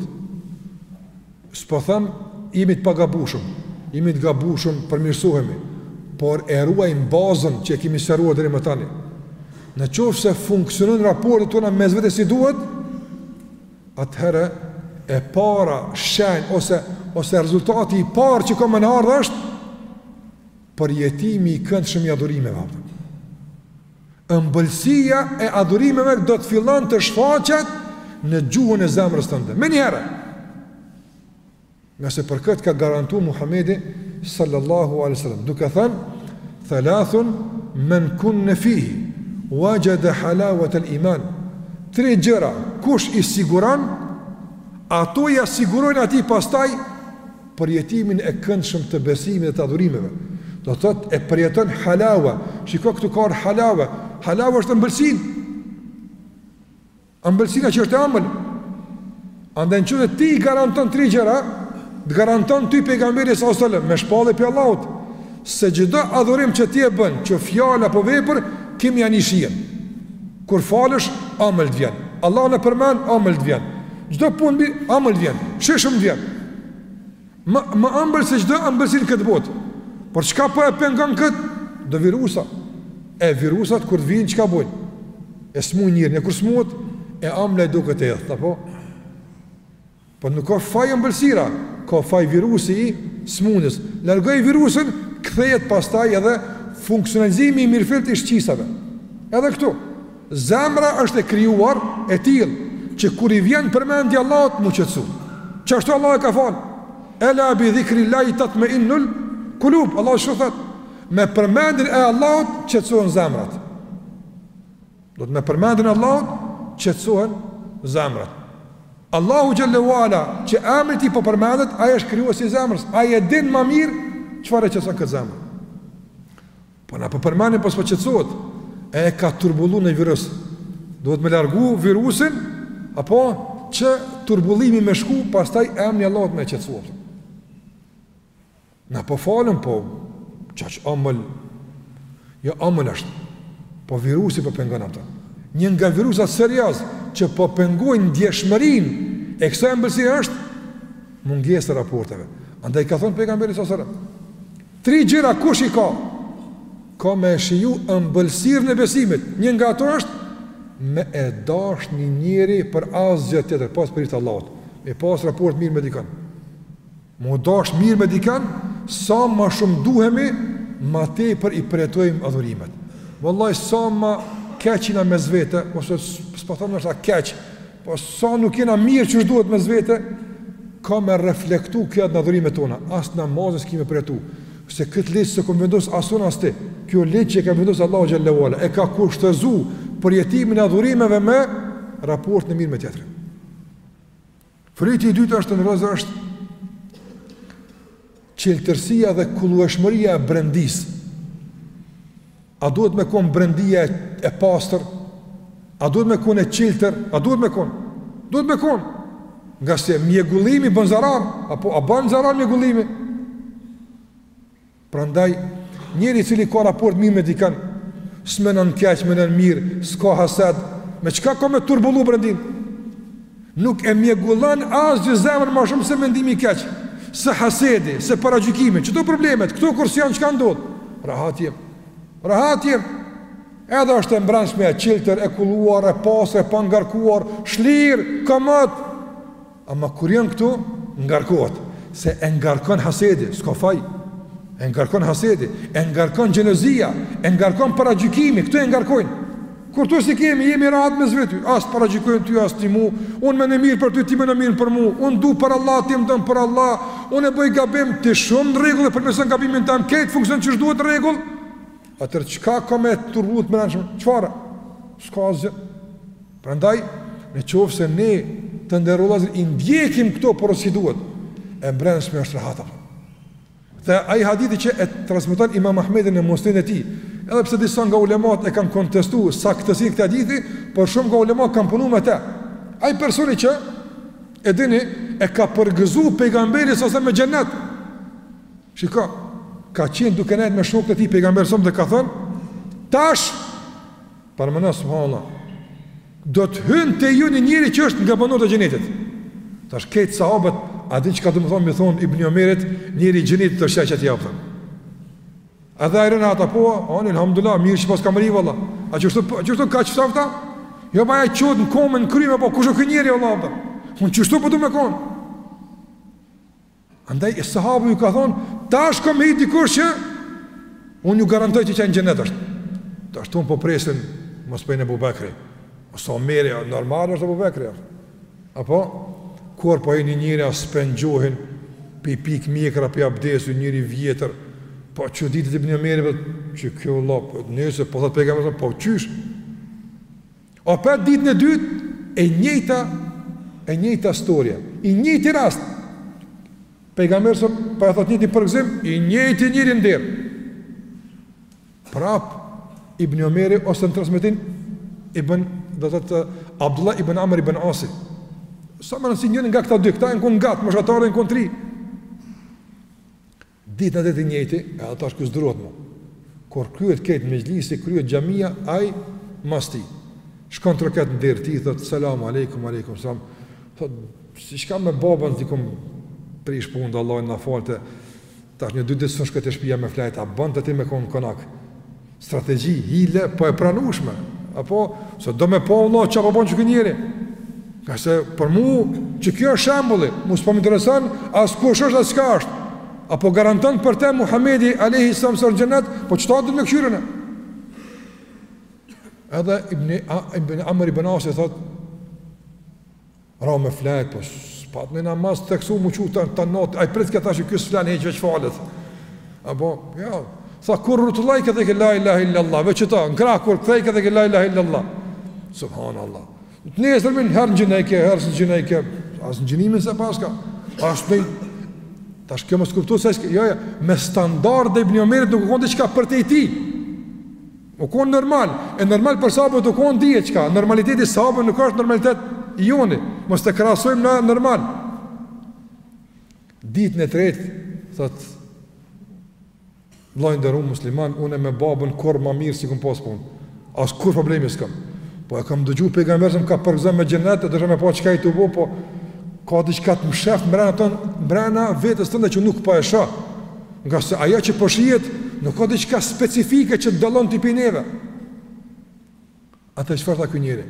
S'po them jemi të pagabushëm, jemi të gabushëm, përmirësohemi, por e ruajmë bazën që e kemi sqaruar deri më tani. Në qoftë se funksionojnë raportet tona mes vete si duhet, atëherë e para shenjë ose ose rezultati i parë që ka me na ardhë është përjetimi i këndshëm i adhurimeve. Ëmbëlsia e adhurimeve do të fillon të shfaqet në gjuhën e zemrës tënde. Menjëherë. Nëse për këtë ka garantuar Muhamedi sallallahu alaihi wasallam, duke thënë: "Thalathun men kunne fihi wajada halawat al-iman." Tre gjëra, kush i siguron, ato ia sigurojnë atij pastaj përjetimin e këndshëm të besimit dhe të adhurimeve, do të thotë e përjeton halawa, shiko këtu ka halawa, halawa është ëmbëlsinë, ëmbëlsina që është e ëmbël, andaj në qëtë ti i garanton tri gjëra, të garanton ty pejgamberi sa sëllëm, me shpallje prej Allahut, se çdo adhurim që ti e bën, qoftë fjalë apo vepër, ke me ia ni shijen. Kur falesh, amël të vjen. Allahun e përmend, amël të vjen. Çdo punë bën, amël të vjen. Shishëm të vjen. Ma ëmbël se çdo ëmbëlsinë këtë botë. Por çka po e pengon kët? Do virusa. E virusat kur të vijnë çka bojnë? E smuin njërin, e kur smuhet, e amla i duket e idhtë, apo? Po nuk ka faj ëmbëlsira, ka faj virusi i sëmundjes. Largoje virusin, kthehet pastaj edhe funksionalizimi i mirëfilltë i shqisave. Edhe këtu, zemra është e krijuar e tillë që kur i vjen përmendja e Allahut mu qetësu. Qashtu Allahu e ka fal. Ela bi dhikrillahi tatma'innul qulub. Allahu xh.sh. thotë me përmendjen e Allahut qetësohen zemrat. Domethënë me përmendjen e Allahut, qetësohen zemrat. Allahu xhele ve ala, që emri i tij po përmendet, ai është krijuesi i zemrës, ai e din ma mirë, çfarë e qetëson këtë zemrë. Po na po përmendin, po s'po qetësohet, e e ka turbullu një virus. Duhet me largu virusin, apo që turbullimi me shku, pastaj emri i Allahut me e qetësu. Na po falemi po s'qe amël. Jo amël është. Po virusi po pengon ato. Një nga virusat serioz që po pengojnë ndjeshmërinë e kësaj ëmbëlsire është mungesa e raporteve. Andaj ka thënë pejgamberi sa sëllëm, tri gjëra kush i ka, ka me e shiju ëmbëlsirën e besimit, një nga ato është, me e dash një njeri për asgjë tjetër, pos për hir të Allahut, me pasë raport mirë me dikan. M'u dashtë mirë me dikan, sa më shumë duhemi, ma tepër i përjetojmë adhurimet. Vallahi, sa ma keq jena mes vete, ose s'po thom edhe aq keq, po sa nuk jena mirë qysh duhet mes vete, ka me reflektu kjo në adhurimet tona, as namazet s'kemi me i përjetu, se këtë ligj s'e kom vendosë as un as ti, kjo ligj që e ka vendosë Allahu xhele ve ala, e ka kushtëzu përjetimin e adhurimeve me raportin e mirë me tjetrin. Fryti i dytë është ndërsa është çiltërsia dhe kullueshmëria e brendisë. A duhet me kon brendia e pastër? A duhet me kon e çiltër? A duhet me kon? Duhet me kon. Ngase mjegullimi bën zarar, apo a bën zarar mjegullimi? Prandaj, njeri i cili ka raport mirë me dikën, s'mendon keq, mendon mirë, s'ka hased, me çka ka me turbullu brendinë? Nuk e mjegullon asgjë zemrën më shumë se mendimi i keq, se hasedi, se paragjykimi, çdo problemet, këto kur s'janë çka ndodh? Rahat jem. Rahat jem. Edhe është e mbrendshme, e çiltër, e kulluar, e pastër, e pangarkuar, shlirë, komod. Ama kur janë këto, ngarkohet, se e ngarkon hasedi, s'ka faj, e ngarkon hasedi, e ngarkon gjelozia, e ngarkon paragjykimi, këto e ngarkojnë. Kur këto s'i kemi, jemi rahat mes veti, as paragjykoj ty, as ti mu, unë menoj mirë për ty, ti menon mirë për mu, unë t'du për Allah, ti më don për Allah, unë e bëj gabim, ti shumë në rregull, përmirëson gabimin tem, krejt funksionon qysh duhet në rregull, atëherë çka ka me turbullu mbrendshmen, çfarë? S'ka asgjë, Prandaj, në qoftë se ne të nderuar vëllezër i ndjekim këto porosi si duhet, e mbrendshmja është rahat. Dhe ai hadithi që e transmiton Imam Ahmedi në Musnedin e tij, edhe pse disa nga ulemat e kanë kontestu saktësinë e këtij hadithi, por shumë nga ulemat kanë punu me te. Ai personi që, e dini, e ka përgëzu pejgamberi s.a.s. me xhenet. Shiko, ka qenë duke nejtë me shokët e tij pejgamberi s.a.s. dhe ka thënë, tash Paramendo, subhanallah, do të hynë te ju një njeri që është nga banorët e xhenetit. Tash krejt sahabët, a di çka domethënë me i thonë, Ibni Omerit, njeri i xhenetit të shqeqet i apëtën. A dhe hajrin e ata po thonë elhamdulillah, mirë që paskam arri, Allah. A që është ka që safta? Jo pa e qëtë në komën, në kryme, po kush ky njeri, Allah, apëtën. Unë që është po du me konë? Andaj sahabëve ju ka thonë, tash ka me hi dikush që, unë ju garantoj që ai në xhenet është. Tash tanë po presin, mos po hin Ebu Bekri. Ose Omeri, normal është Ebu Bekri. Apo, kur po hin një njeri as s'po e njohin, po i pikë mjekra, prej abdesit, njeri i vjetër, po çuditet Ibni Omeri, po çka kjo, a po, nëse po thotë pejgamberi, po qysh, Opet ditën e dytë e njëjta e njëjta storja, i njëjti rast. Pejgamberi sa po ja thotë të njëjtin përgëzim, i njëjti njeri në derë. Prap Ibn Omeri ose në transmetim Ibn do të thotë Abdullah Ibn Amr Ibn Asi. Sa me rëndësi njëri nga këta dy, këta janë kon gati moshatarë janë kon, tri. Ditën e tretë i njëjti, edhe tash ky s'durohet më. Kur kryhet krejt mexhlisi, kryhet xhamia, ai mas tij. Shkon troket në derë të tij thot selam aleikum aleikum selam. Thot si çka me babën i kum prish punët do Allah na falte. Tash një dy ditë s'un shkoj te shtëpia me flajt, a bën te ti me kon konak. Strategji, hile, po e pranushme. Apo, se do me pa vallah çka po bon ky njeri. Ka se për mu, që kjo është shembulli, mu s'po më intereson, as kush është as çka është. A po garanton për te Muhammedi alejhi selam xhenet, po qeta du me kqyrë? Edhe Ibn Amr Ibn Asi thot, Ra me flajt, po s'pat në namaz të teksu m'u çu natën, ai pritke këta që ky s'flen hiç veç falët. A po, ja, tha kur rrotullojke thojke la ilahe illallah, veç qeta, në krahë kur kthejke thojke la ilahe illallah. Subhanallah. Të nesërmen, herë agjinojke, herë s'agjinojke, as agjinimin s'e paska, as me, tash kjo mos t'kuptohet se, jo, jo, me standarde Ibn Omerit nuk u kon diçka përtej tij. U kon normal, e normal për sahabët u kon dihet çka, normaliteti i sahabëve nuk është normalitet i joni, mos të krahasojmë na normal. Ditën e tretë thot vlla i nderuar musliman, unë me babën kurrë ma mirë s'i kum pas punët. Askurrë problemi s'kam. Po e kam dëgju pejgamberin t'ka përgëzu me xhenet, deshta me pa çka je tu bo, po ka diçka të msheft mbrena tonde, mbrena vetes tonde që nuk po e shoh. Ngase ajo që po shihet nuk ka diçka specifike që t'dallon ty pi neve. Atë çfarë tha ky njeri?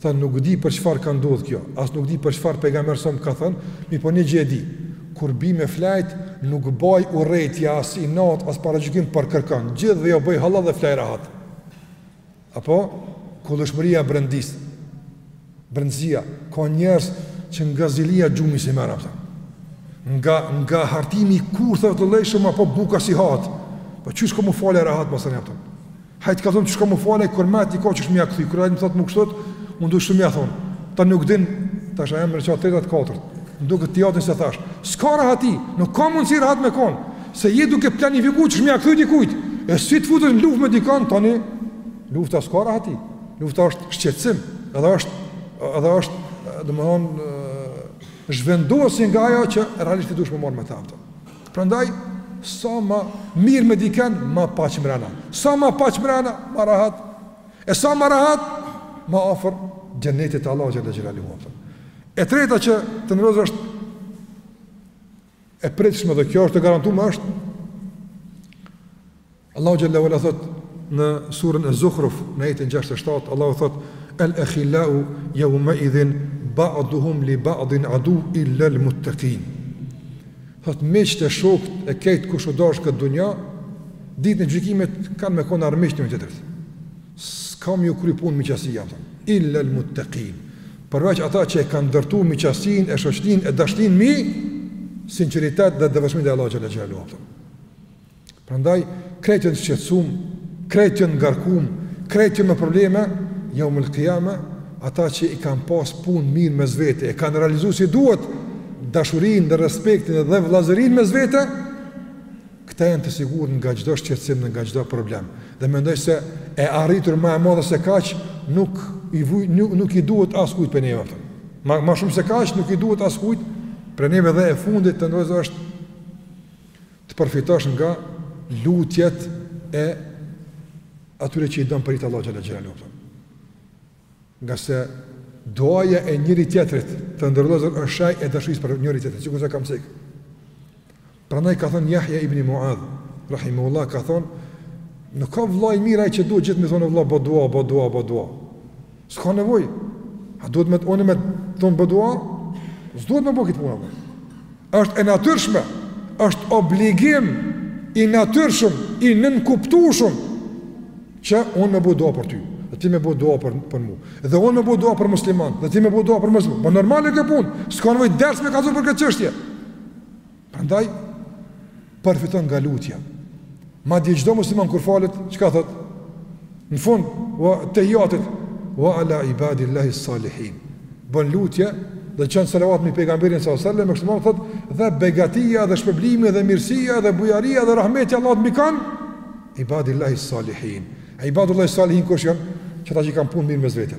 Tha nuk di për çfarë ka ndodhur kjo, as nuk di për çfarë pejgamberi a.s. ka thënë, mirëpo një gjë e di. Kur bi me flajt, nuk baj urrejtje as inat, as paragjykim për kërkan. Gjithëve ja boj hallall dhe flaj rahat. Apo, kullueshmëria brenda, brendësia, ka njerëz që nga zilia gjumi s'i merr, pëta. Nga, nga hartimi i kurthave të llojshme, apo buka s'i hahet, po që shkon m'u fal e rahat, pasër një, pëta. Ai të ka thonë që shkon m'u fal e, kur me ati ka qysh me ja kthy, kur e më thotë mu kështot, unë du qysh me ja thonë, ta nuk din, tash a jem reqati 34, nuk këtë tjatin se thash, s'ka rahati, nuk ka mundësi rahat me konë, Se je duke planifiku qysh me ja kthy dikujt E si të futën në luftë me dikan Tani lufta s'ka rahati Lufta është shqetësim Edhe është Edhe është domethonë zhvendosje nga ajo që realisht ti duhesh m'u marrë me ta Prandaj Sa ma mirë me dikan Ma paq mrena Sa ma paq mrena Ma rahat E sa ma rahat Ma afër xhenetit të Allahut xhel-le xhelaluhu E treta që të ndodhë është e pritshme dhe kjo është e garantuar është Allahu xhalla ve ala thot në surën Az-Zukhruf në ajetin 67 Allahu thot al-akhilau yawma idhin ba'duhum li ba'din aduwwun illa al-muttaqin thot miqtë e shokët e kejt kush u dash n'këtë dunja ditën e gjykimit kanë me kon armiq njëni me tjetrin s'ka me ju kry punë miqësia thot illa al-muttaqin Përveç ata që e kanë ndërtu miqësinë e shoqninë e dashninë mi sinqeritet dhe devotshmëri te Allahut xhelle xheleluhu. Prandaj krejt jen shqetësum, krejt jen ngarkum, krejt jen me probleme, jeumul kijame, ata që i kanë pas punët mirë mes vete, e kanë realizu si duhet dashurinë dhe respektin dhe vëllazërinë mes vete, Këta janë të sigurt nga çdo shqetësim dhe nga çdo problem dhe mendoj se e arritur ma e modhe se kaq nuk i vuj nuk i duhet askujt prej neve. Ma ma shumë se kaq nuk i duhet askujt prej neve dhe e fundit të nderuar është të përfitosh nga lutjet e atyre që i don për hir të Allahut xhelle xhelle Ngase duaja e njëri-tjetrit, të nderuar, është shenjë e dashurisë për njëri-tjetrit, sikurse kam cek. Prandaj ka thonë Jahja ibn Muadh, rahimehullah ka thonë, nuk ka vlla i mirë ai që duhet gjithë me thonë vlla, bo dua, bo dua, bo dua. S'ka nevojë, a duhet me të onë me thonë bo dua, s'duhet me bo këtë punë. Për. Është e natyrshme, është obligim i natyrshëm, i nënkuptueshëm që unë me bo dua për ty, dhe ti me bo dua për për mu. Dhe unë me bo dua për musliman, dhe ti me bo dua për musliman. Po normale kjo punë, s'ka nevojë ders me kallzu për këtë çështje. Prandaj përfiton nga lutja. Madje çdo musliman kur falet, çka thot? Në fund, ettehijatit wa ala ibadillahi salihin. Bon lutje dhe çon salavat mbi pejgamberin alejhi selam, kështu me thonë, dhe begatia dhe shpërblimi dhe mirësia dhe bujaria dhe rahmeti i Allahut mbi kan ibadillahi salihin. Ibadullahi salihin kush janë? Qata që i kanë punët mirë mes vete.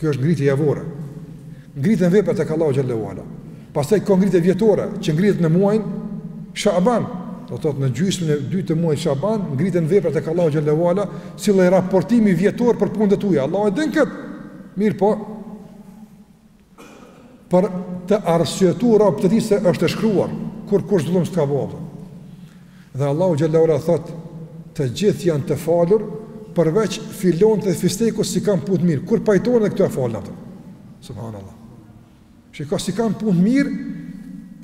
Kjo është ngritje javore. Ngriten veprat tek Allahu xhalla uala. Pastaj ka ngritje vjetore, që ngritet në muajin Shaaban, do të thotë në gjysmën e dytë të muajit Shaaban ngriten veprat tek Allahu xhalla uala, si lloj raportimi vjetor për punët e tua. Allahu e din kët. Mirëpo për të arsyetuar robët e tij se është e shkruar, kurrkush zullum s't'ka bo. Dhe Allahu xhalla uala thotë, të gjithë janë të falur, përveç filanit e fistekut, s'i kanë punët mirë. Kur pajtohen këta, falen ata. Subhanallah. Shiko, s'i kanë punët mirë,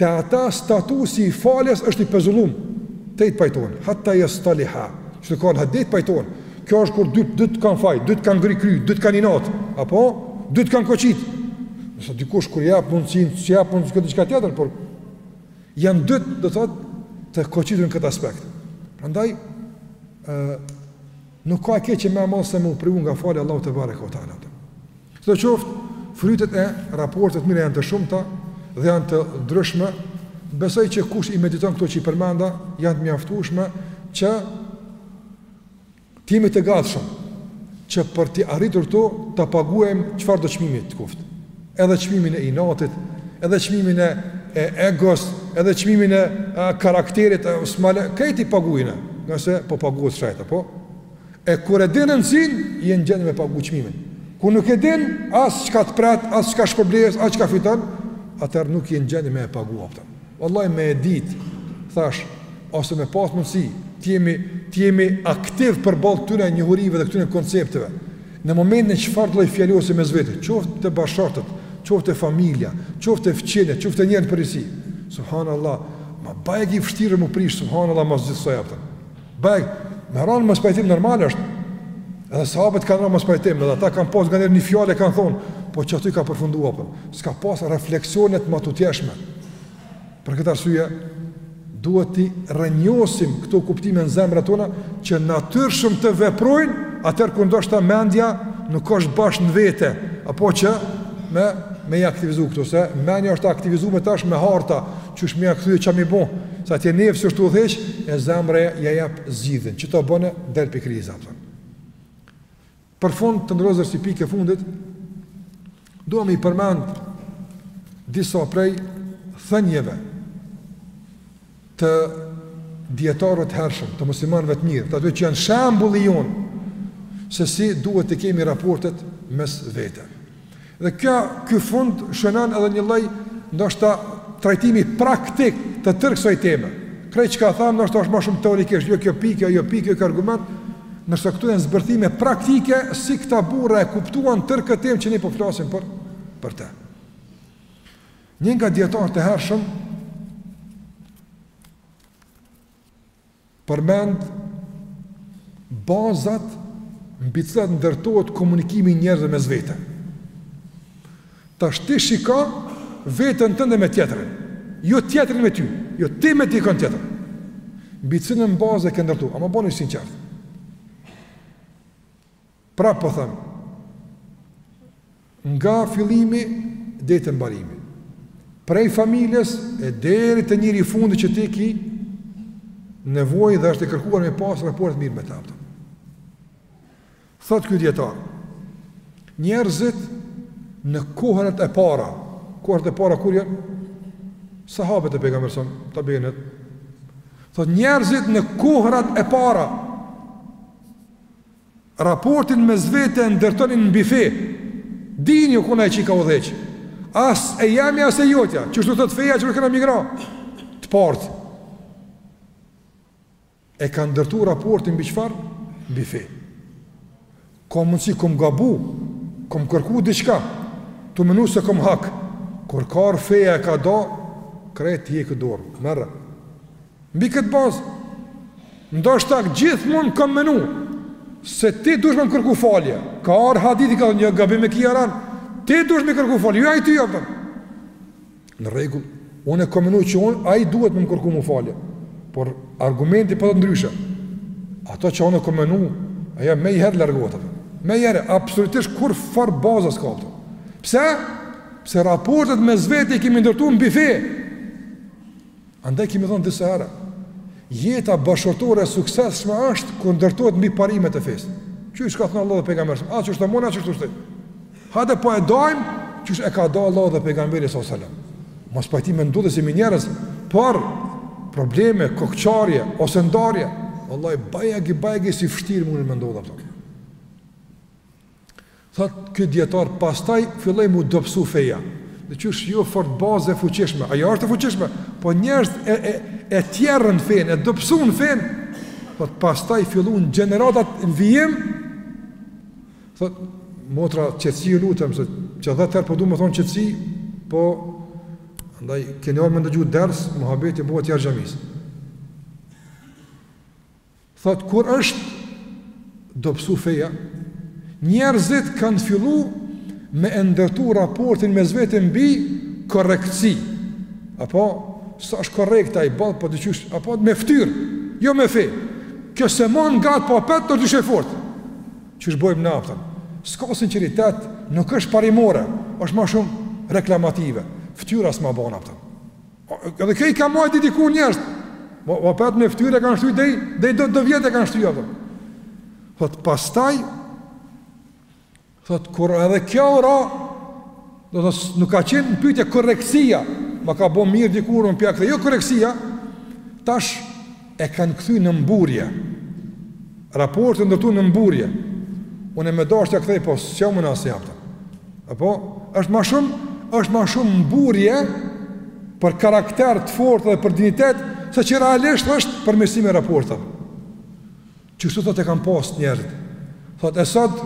te ata statusi i faljes është i pezullum. Dej t'pajtohen, hatta yastaliha. Shikon hadith pajtohen. Kjo është kur dy dyt kanë faj, dyt kanë ngre kry, dyt kanë inat, apo dyt kanë koçit. Nëse dikush kur ja jep mundsinë, s'ja jep mundsinë diçka tjetër, por Janë dyt, do të thotë, të koçitur në këtë aspekt. Prandaj ë nuk ka e keqe ma e modhe se me u privu nga falja Allahut tebareke ue teala. Sidoqoftë, frytet e raporteve të mira janë të shumta dhe janë të ndryshme. Besoj që kush i mediton këto që i përmenda janë të mjaftueshme që Të jemi të gatshëm që për t'i arritur këto ta paguajmë çfarëdo çmimi të koftë. Edhe çmimin e inatit, edhe çmimin e e egos, edhe çmimin e karakterit, e usmale, krejt i pagujna, ngase po paguhet shtrejt apo. E kur e din rëndësinë, je në gjendje me pagu çmimin. Kur nuk e din as çka të pret, as çka shpërblehesh, as çka fiton, atëherë nuk je në gjendje me e pagu, a po. Vallahi me e dit, thash, ose me pas mundësi, të jemi të jemi aktiv përballë këtyre njohurive dhe këtyre koncepteve. Në momentin që çfarë lloj fjalësi mes vetë, qoftë bashkëshortët, qoftë familja, qoftë fqinjë, qoftë njerëz prej. Subhanallahu, m'u ba e vështirë m'u prish subhanallahu mas gjithë saj, a po. Bej, me ra n'mospajtim normal është. Edhe sahabët kanë ra n'mospajtim, edhe ata kanë pas nganjëherë një fjalë e kanë thonë, po aty ka përfundu apo. S'ka pas refleksione të matutjeshme. Për këtë arsye duhet t'i rrënjosim këto kuptime në zemrat tona që natyrshëm të veprojnë atëherë kur ndoshta mendja nuk është bash në vete, apo që me me i aktivizu këto se mendja është aktivizume tash me harta, Qysh me ia kthy çka m'i bo? Se aty nefsi është tu udhëheq, e zemra ia jep zgjidhjen. Që t'bon me dal prej krizës apo. Për fund të nderuar si pikë e fundit, dua me i përmend disa prej thënieve të dijetarëve të hershëm, të muslimanëve të mirë, të atyre që janë shembulli jonë se si duhet të kemi raportet mes vete. Dhe kjo, ky fund shënon edhe një lloj ndoshta trajtimi praktik të tërë kësaj teme. Krejt çka thamë ndoshta është ma shumë teorikisht, jo kjo pikë, jo ajo pikë, jo ky argument, ndërsa këtu janë zbërthime praktike si këta burra e kuptuan tërë këtë temë që ne po flasim për për të. Një nga dijetarët e hershëm përmend bazat mbi të cilat ndërtohet komunikimi i njerëzve mes vete. Tash ti shiko veten tënde me tjetrin, jo tjetrin me ty, jo ti me dikënd tjetër. Mbi cilën bazë e ke ndërtuar? Ama bëni i sinqertë. Prapë po them, nga fillimi deri te mbarimi, prej familjes e deri te njeriu i fundit që ti ke nevojë dhe është e kërkuar me pas raport mirë me ta. Thotë ky dijetar, njerëzit në kohërat e para, kohërat e para kur janë sahabët e pejgamberit tonë, tabiinët. Thotë njerëzit në kohërat e para Raportin mes vete e ndërtonin mbi fe, dini u kon ai që i ka udhëheq, as e jemja as e jotja, qysh t'thot feja qetu kena me i ra, të parët e kanë ndërtu raportin mbi çfarë, mbi fe, ka mundësi kom gabu, kom kërku diçka, tu menu se kom hak, kur ka ardh feja e ka da, krejt t'hjek dorë, merre. Mbi këtë bazë, ndoshta gjithmonë kam menu se ti dush me më kërku falje. Ka ardh hadithi ka thënë gabim e ki jaran, ti dush me kërku falje, jo jo ai ty jo. Në rregull, unë e kam menu që unë, ai duhet me më kërku mu falje. Por argumenti po thotë ndryshe, ato që unë e kam menu, ajo meniherë largohet. Meniherë, absolutisht kurrfarë baze s'ka. Pse? Pse raportet mes veti i kemi ndërtu mbi fe. Andaj kemi thënë disa herë, jeta bashkëshortore e suksesshme është kur ndërtohet mbi parimet e fesë. Qysh ka thënë Allahu dhe pejgamberi, as qysh thom un as qysh ti. Hajde po e dajm, qysh e ka da Allahu dhe pejgamberi sa selam. Mospajtime ndodhin se jemi njerëz, por probleme, kokçarje ose ndarje, vallahi bajagi bajagi si vështirë mundin me ndodh, a kupton. Thotë ky dijetar, pastaj filloi m'u dobësu feja, dhe qysh jo fort bazë e fuqishme, ajo është e fuqishme, po njerëzit e e e tjerrën fenë, e dobësuan fenë, thotë pastaj filluan gjeneratat në vijim, thotë motra qetësi ju lutem se qe dhetë herë po du me thonë qetësi, po andaj keni ardh me ndëgju ders, muhabeti bëhet jashtë xhamisë. Thotë kur është dobësu feja, njerëzit kanë fillu me e ndërtu raportin mes vete mbi korrektësi. Apo, sa është korrekt ai balë, po dyqysh, apo me ftyrë, jo me fe. Kjo s'e mon gat, po apet, dyshoj fort. Qysh thojmë na, a kupton. S'ka sinceritet, nuk është parimore, është ma shumë reklamative. Ftyra s'ma bon, a kupton. Edhe kjo i ka majt dej dikur njerëzit, po, apet me ftyrë e kanë shty, dej, dej do, do vjet e kanë shty, dhe. Thot, pastaj, thot, kur edhe kjo ra, domethënë nuk ka qenë në pytje korrektësia, ma ka bo mirë dikur unë p'ja kthej, jo korrektësia, tash, E kanë kthy në mburrje. Raporti u ndërtu në mburrje. Unë me dashtë ja kthej, po s'jam unë asi, a kupton. Apo është më shumë, është më shumë mburrje për karakter të fortë dhe për dinjitet, sa që realisht është përmirësim i raporteve. Qështu thotë e kanë pas njerëzit Thotë e sot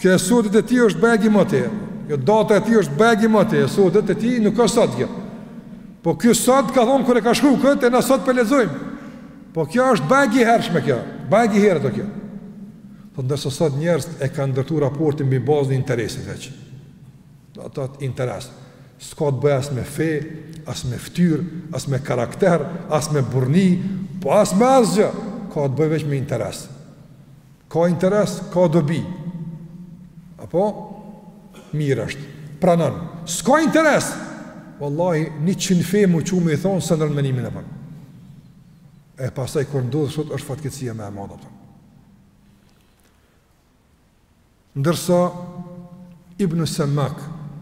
Kjo e sodit e tij është bajagi moti Kjo data e tij është bajagi moti E sodit e tij nuk ka sot kjo Po ky sot ka thonë kur e ka shkru këtë E na sot po lexojmë Po kjo është bajagi e hershme kjo Bajagi herët o kjo Thotë ndërsa sot njerëzit e kanë ndërtu raportin Mbi bazën e interesit veç Do të thotë interes. S'ka të bëjë as me fe, as me fytyrë, as me karakter, as me burrni, po as me asgjë. Ka të bëjë veç me interes. Ka interes, ka dobi. Apo mirë është. Pranon. S'ka interes. Wallahi, një qind fe me u çu me i thonë s'e ndërron mendimin e vet. E pastaj kur ndodh sot është fatkeqësia më e madhe atë. Ndërsa Ibn Semmak,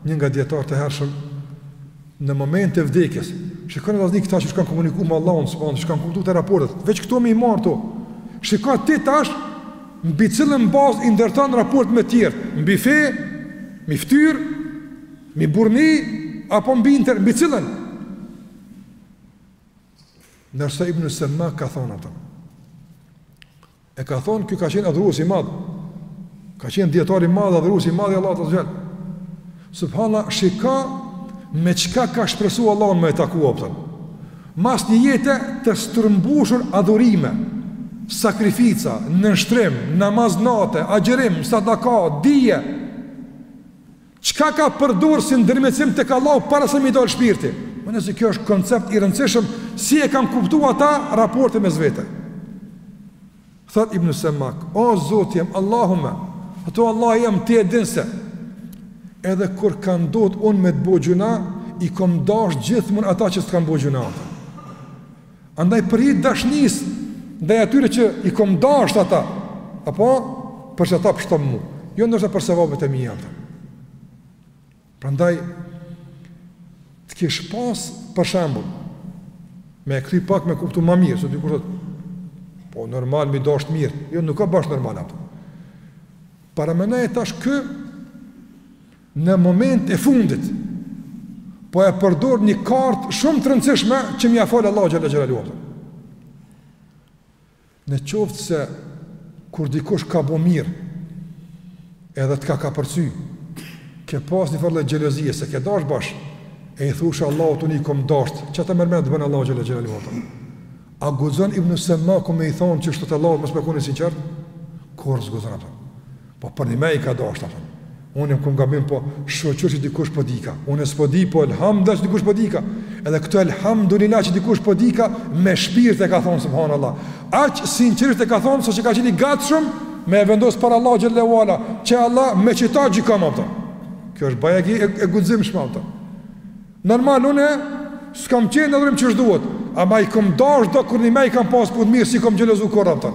një nga dietarët e hershëm, në moment të vdekjes, shikoni vllazni këta që kanë komunikuar me Allahun subhanuhu, që kanë kuptuar këto raportet, veç këto me i marr tu. Shika ti tash mbi cilën bazë i ndërton raportet me tjerët, mbi fe, mbi fytyr, mbi burrni apo mbi inter, mbi cilën? Ndërsa Ibn Semmak ka thonë atë. E ka thonë ky ka qenë adhurues i madh. Ka qenë dietar i madh, adhurues i madh i Allahut azze ue xhel. Subhanallahu, shika me çka ka shpresuar Allahun me e taku atë. Mas një jete të stërmbushur adhurime, sakrifica, nënshtrim, namaz nate, agjërim, sadaka, dije. Çka ka përdorë si ndërmjetësim tek Allahu para se me i dalë shpirti? Mendoj se kjo është koncept i rëndësishëm si e kanë kuptuar ata raportin mes vete. Thot Ibn Semak, o Zoti jem Allahume, ato Allahu jem ti e din se edhe kur ka ndodhur unë me të bo gjynah, i kam dash gjithmonë ata që s'kan bo gjynah. Andaj për hir dashnisë ndaj atyre që i kom dashtë ata, apo për shkak të ata pshtom mua, jo ndoshta për sevapet e mia ata. Prandaj të kesh pas për shembull me kthy pak me kuptu më mirë se dikush thot. Po normal me i dashtë të mirët. Jo nuk ka bash normal apo. Para më ne tash kë Në moment e fundit po e përdor një kartë shumë të rëndësishme që me ia fal Allahu xhel-le xhelaluhu. Në qoftë se kur dikush ka bo mirë edhe të ka kapërcy ke pas një farë gjelozije se ke dash bash e i thu ja Allah unë i kom dash qata që mirë me të bënë Allahu xhel-le xhelaluhu a guzon ibn Semaku me i thonë qështu te Allahu mos me konë i sinqertë kurrë s'guzon apëtëm Po për nime i ka dashtë, apo? Unë jam kon gabim, po shyqyr që dikush po di ka. Unë s'po di, po elhamdulilah që dikush po di ka. Edhe këtë elhamdulilah që dikush po di ka, me shpirt e ka thonë, subhanallah. Aq sinqerisht e ka thonë, sa që ka qenë i gatshëm, me e vendosë para Allahut xhele ve ala, që Allah me qita gjykomë apo. Kjo është bajegi e, e guximshme apo. Normal, unë s'kam qenë në nderim qysh duhet, ama i kom dash dikur nime i kam pasë punë mirë, s'i kom xhelozu kurrë apo.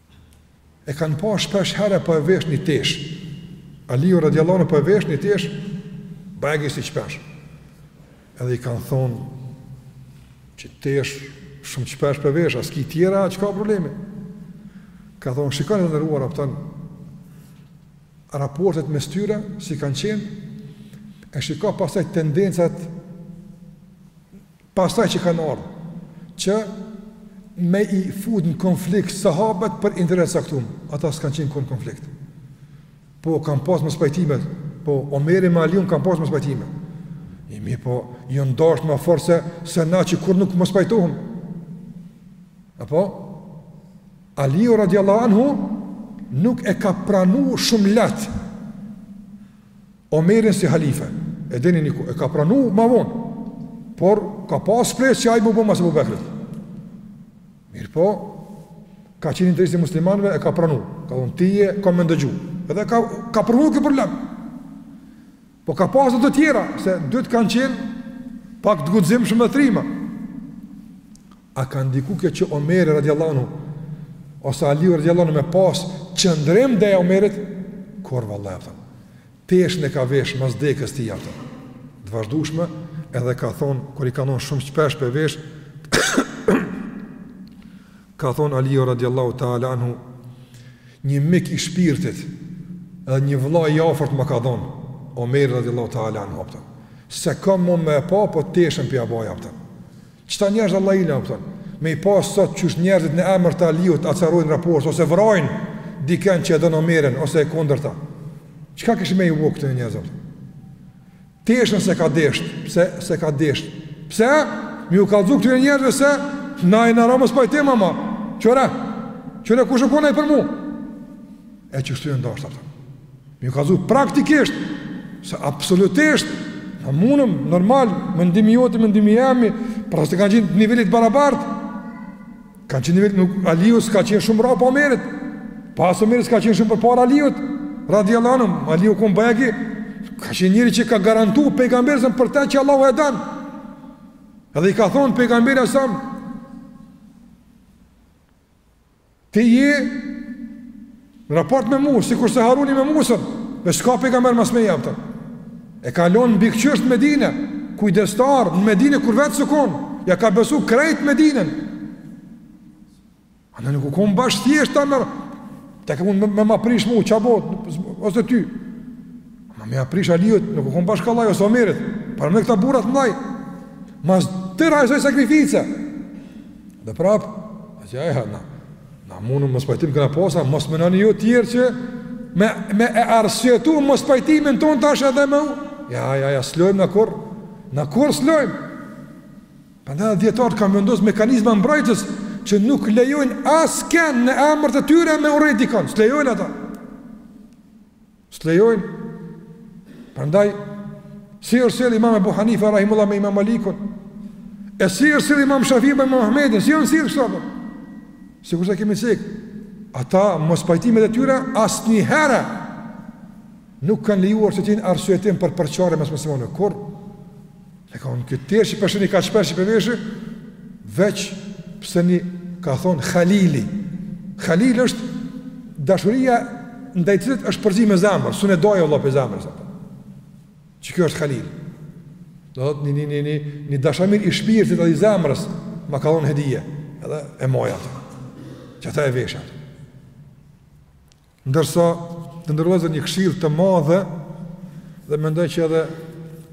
E kanë pa shpesh herë po e vesh një tesh. Aliu radiallahu anhu po e vesh një tesh, bajagi si shpesh. Edhe i kanë thonë qit tesh shumë shpesh po e vesh, a s'ki tjera, çka ka problemi? Ka thonë shikoni të nderuar apo raportet mes tyre si kanë qenë e shiko pastaj tendencat Pastaj që kanë ardhur që me i fut në konflikt sahabët për interes t'caktum, ata s'kanë qenë kurrë në konflikt. Po kanë pas mospajtime, po Omeri me Aliun kanë pas mospajtime. Mirëpo jo ndoshta ma fort se se na që kurrë nuk mospajtohemi. Apo Aliu radiallahu anhu nuk e ka pranu shumë lehtë Omerin si halife, e dini diku, e ka pranu ma vonë, por ka pas shpresë që ai m'u bo mas Ebu Bekrit. Mirëpo, ka qenë interesi i muslimanve, e ka pranu, ka thonë ti je, kam me ndëgju, edhe ka, ka përfundu ky problem. Po ka pas dhe të tjera, se të dytë kanë qenë pak të guximshëm dhe trima. A ka ndiku kjo që Omeri radiallahu anhu ose Aliu radiallahu anhu me pas qëndrim ndaj Omerit? Kurrë vallahi, apo, teshën e ka vesh mas dekës tij apo. Të vazhdushme edhe ka thonë, kur i kanë thonë shumë shpesh po e vesh, ka thonë Aliu radiallahu ta'ala anhu, një mik i shpirtit edhe një vëlla i afërt ma ka dhonë, Omeri radiallahu ta'ala anhu, apo, s'e kam mo me e pa, po teshën po ia baj, apo. Qta njerz Allah Allah apo Me i pa sot qysh njerzit në emër të Aliut acarojnë raportet ose vrajnë Dikend që e don Omerin ose e kundërta Çka kishe me i bo këtyne njerëzve Teshën s'e ka desh Pse s'e ka desh Pse me iu kallzu këtyne njerëzve se Naj her mospajtohemi ama Qyre Qyre kush u kon ai për mu E qishtu e ndarë M'ju kallzu praktikisht se absolutisht na mundëm normal mendimi joti mendimi jemi, pra se kanë qenë nivelit t'barabart. Kanë qenë nivelit nuk Aliu s'ka qenë shumë prapa Omerit. As Omeri s'ka qenë shumë përpara Aliut. Radiallahu anhu, Aliu u kon bajagi ka qenë njeri që ka garantu pejgamberi për të që Allahu e don. Edhe i ka thon pejgamberi sa Ti je në raport me mu, sikurse Haruni me Musën, dhe s'ka pejgamber mas meje. E ka lonë mbikëqyrës në Medine, kujdestar në Medine kur vetë s'u konë, ja ka besu krejt Medinen. Andaj nuk u konë bash thjesht ta mërë, te ke mund me, me ma prish mu, qa bot, ose ty. Ama me ja prish Aliut, nuk u konë bash kollaj, ose Omerit, pra me këta burra të mdhaj, mas tërë asaj sakrifice, Dhe prap, a që e hëna, na mundë mospajtim kena po sa, mos menoni ju tjerë që me, me e arsyetu mospajtimin tonë tash edhe me u. Ja, ja, ja, s'lojmë na kurrë, na kurrë s'lojmë. Prandaj edhe dijetarët kanë vendosë mekanizma mbrajtës që nuk lejojnë askënd në emër të tyre me urrejt dikon, s'lejojnë ata. S'lejojnë Prandaj Si është sjellë imam Ebu Hanife Rahimehullah me imam Malikun E si është sjellë imam Shafiu me imam Ahmedin Si janë sjellë këta burra Sikurse e kemi cek Ata mospajtimet e tyre Asnjëherë Nuk kanë lejuar që të jenë arsyetim për përçarje Mes muslimanëve Kurrë E kam unë këtë teshë që pe shihni ka shpesh që pe veshi, veç pse m'i ka dhonë Khalili. Khalili është dashuria ndaj të cilit është përzi me zemër, s'un e daj Allah prej zemrës, që kjo është Khalili. Do thotë një, një, një, një, një dashamir i shpirtit dhe i zemrës, ma ka dhonë hedije, edhe e moja, qata e veshi. Ndërsa të nderuar vllazën një këshillë të madhe dhe mendoj që edhe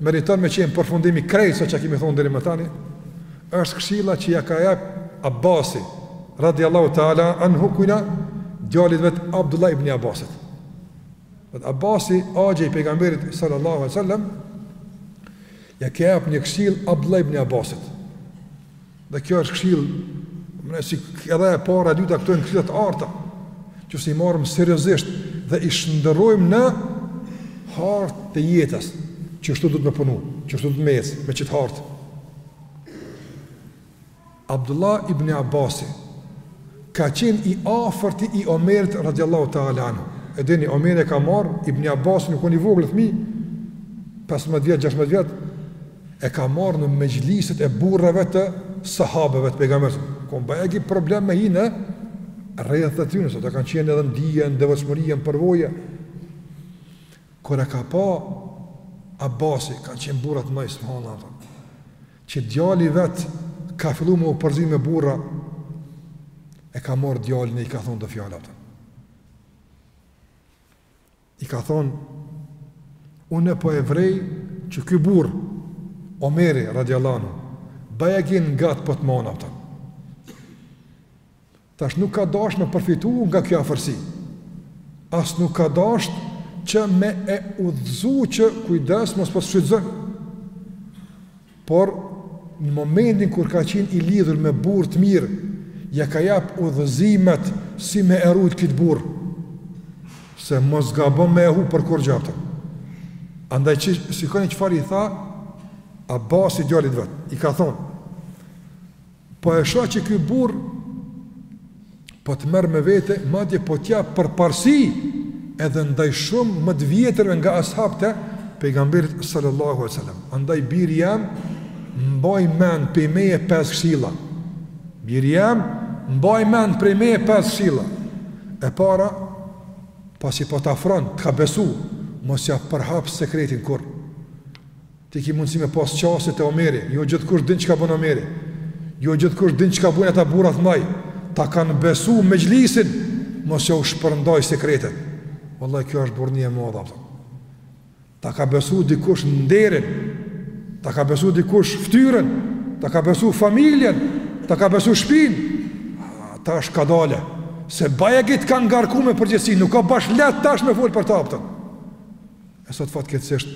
meriton me qenë përfundim i krejt asaj çka kemi thonë deri më tani, është këshilla që ja ka jep Abasi, radiallahu ta'ala anhu, kujna, djalit vet Abdullah ibn Abasit. Dhe Abasi, axhë i pejgamberit sallallahu alejhi ve sallam, ja ka jep një këshillë Abdullah ibn Abasit. Dhe kjo është këshillë, menoj si edhe e para e dyta këto janë këshilla të arta. Që nëse i marrim seriozisht dhe i shndërrojmë në hartë të jetës, qashtu duhet me punu, qashtu duhet me ec me qit hartë. Abdullah ibn Abbasi ka qenë i afërt i Omerit radhiyallahu ta'ala anhu. E dini Omeri e ka marr ibn Abbasin, u konë i vogël fëmijë 15 vjet, 16 vjet, e ka marrë në mexhliset e burrave të sahabeve të pejgamberit sa, u konë bajagi problem me hi në rrethet e tyre, se ata kanë qenë edhe në dije, në devotshmëri e, në përvojë, kur e ka pa Abasi, kanë qenë burrat më i sëmëhana, që djali i vet ka fillu me u përzi me burra, e ka marrë djalin e i ka thonë do fjalë. I ka thonë, Unë po e vrej që ky burrë, Omeri, radiallahu anhu, bajagi ngat po të mon, a kupton. Tash nuk ka dash me përfitu nga kjo afërsi. As nuk ka dash që me e udhëzu që kujdes mos po t'shfrytëzon. Por në momentin kur ka qenë i lidhur me burrë të mirë, ja ka jap udhëzimet si me e rujt këtë burrë, se mos gabon me e hup për kurgja, a kupton. Andaj që, shikoni çfarë i tha, Abasi djalit vet, i ka thonë, Po e shoh që ky burrë po të merr me vete, madje po t'jap përparësi edhe ndaj shumë më të vjetërve nga ashabt e pejgamberit sallallahu alaihi wasallam. Andaj biri jem mbaj mend prej meje pesë këshilla. Biri jem mbaj mend prej meje pesë këshilla. E para, pasi po të afron, të ka besu, mos ja përhap sekretin kurrë. Ti ki mundësi me pas qasje te Omeri, jo gjithkush din çka bon Omeri, jo gjithkush din çka bojn ata burrat, andaj, ta kanë besu mexhlisin, mos jau shpërndaj sekretet. Vallahi, kjo është burni e madhe, a kupton. Ta ka besu dikush nderin, ta ka besu dikush ftyrën, ta ka besu familjen, ta ka besu shpin, tash kadale, se bajagi t'kanë ngarku me përgjegjësi, nuk â bash lehtë tash me folë për ta, a kupton. E sot fatkeqësisht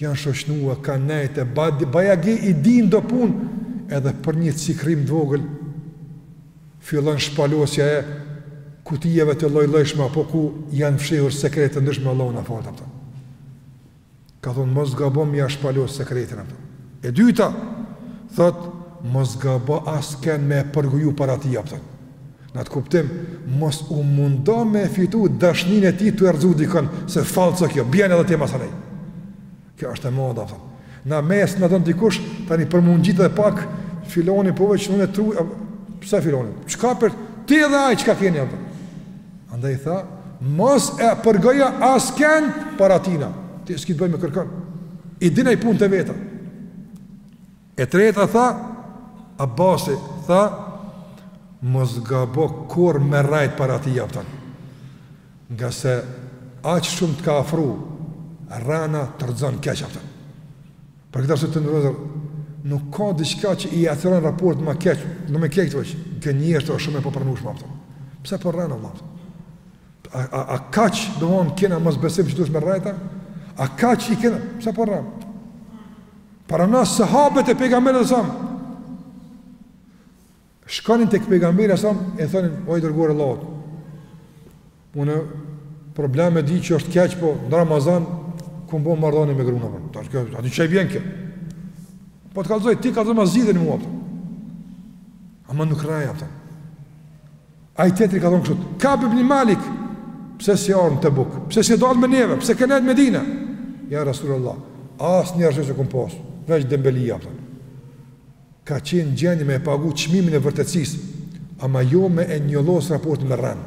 janë shoqnu, kanë nejt bajagi, i dinë do punë edhe për një cikërrim të vogël fillon shpalosja e kutijeve të lloj-llojshme apo ku janë fshehur sekrete të ndryshme Allahu na faltë, a kupton. Ka thonë mos gabo me ja shpalos sekretin, a kupton. E dyta thotë mos gabo askend me e përgoju para tij, a kupton. Në atë kuptim, mos u mundo me fitu dashninë e tij tu e rrzu dikën, se fallco kjo, bjen edhe ti masanej. Kjo është e madhe, a kupton. Na me s'na don dikush, tani për mund gjitë dhe pak, filloni po veç në tru, a, pse filloni? Çka ti edhe ai, çka keni, a kupton? Andaj tha, mos e përgojo askend para tina. Ti s'ki të bëj me kërkan. I din ai punët e veta. E treta tha, Abasi tha, Mos gabo kurrë me rrejt para tij, a kupton. Ngase aq shumë të ka afru, rrena të rrëzon keq, a kupton. Për këtë arsye të nderuar, nuk ka diçka që i acaron raportet ma keq, në me keqë të veqë, gënjeshtra o shumë e papranushme, a kupton. Pse po rren, Allah? A, a, a kaq, domethonë, kena mosbesim që duhet me rrejt, a? A kaq i kena? Pse po rren? Prandaj sahabët e pejgamberit alejhi selam shkonin tek pejgamberi alejhi selam e thonin o i dërguar i Allahut. Unë problem e di që është keq po në Ramazan kom bo marrëdhani me grun. Tash kjo a di çaj vjen kjo. Po të kallzoj ti kallzoma zgjidhjen mua. Ama nuk rrej, a kupton. Ai tjetri ka thonë kështu, Ka'b ibn Malik, pse s'je ardh në Tebuk? Pse s'je dalë me neve? Pse ke nejtë në Medinë? Ja Resulallah, asnjë arsye s'e kam pas, veç dembelia, a kupton. Ka qenë në gjendje me e pagu çmimin e vërtetësisë, ama jo me e njollosë raportin me rrenë.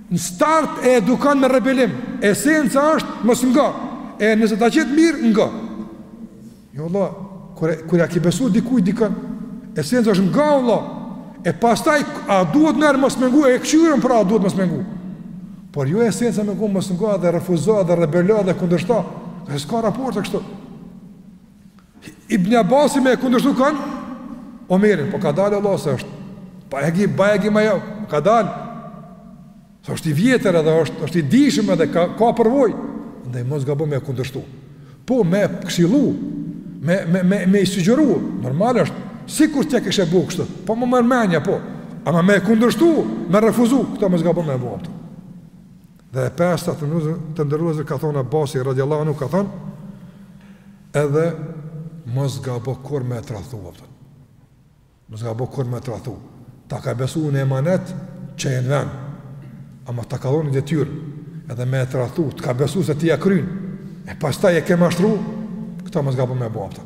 Në start e edukon me rebelim, esenca është mos ngo, e nëse ta qet mirë ngo. Jo vëlla, kur kur ja ke besuar dikujt dikën, esenca është ngo vëlla. E pastaj a duhet najherë mos me ngu e këqyrën pra a duhet mos me ngu. Por jo esenca me kon mos ngo dhe refuzo dhe rebelo dhe kundërshto, dhe s'ka raporte kështu. Ibn Abasi me e kundërshtu kanë Omerin, po kadalë vëlla se është bajagi, bajagi ma jo po kadalë Se është i vjetër edhe është, është i dijshëm edhe ka, ka përvojë Ndaj mos gabo me e kundërshtu Po me e këshillu Me, me, me, me i sugjeru Normal është Sikur t'ja kishe bo kështu Po ma merr menja po Ama me e kundërshtu Me refuzu Këta mos gabo me e bo a kupton Dhe e pesta të, të nderuar vëllezër ka thonë Abasi radiallahu anhu ka thonë edhe mos gabo kurrë me e tradhtu a kupton. mos gabo kurrë me e tradhtu ta ka besu një emanet çoje në ven ama ta ka dhonë detyrë edhe me e tradhtu të ka besu se ti ja kryn e pastaj e ke mashtru këta mos gabo me e bo a kupton.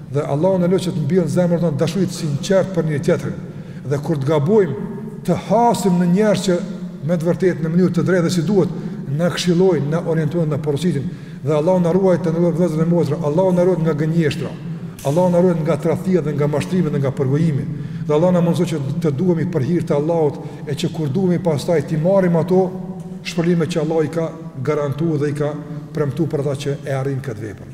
Dhe Allahun e lus që të mbjellë në zemrat tona dashuri të sinqertë për njëri-tjetrin dhe kur të gabojmë të hasim në njerëz që me të vërtetë në mënyrë të drejtë dhe si duhet na këshillojnë, na orientojnë, na porositin. Dhe Allahu na ruajt të nderuar vëllezër dhe motra, Allahu na ruajt nga gënjeshtra, Allahu na ruajt nga tradhtia dhe nga mashtrimi dhe nga përgojimi. Dhe Allahu na mundësoftë që të duhemi për hir të Allahut e që kur duhemi pastaj t'i marrim ato shpërblime që Allahu i ka garantuar dhe i ka premtuar për ata që e arrijnë këtë vepër.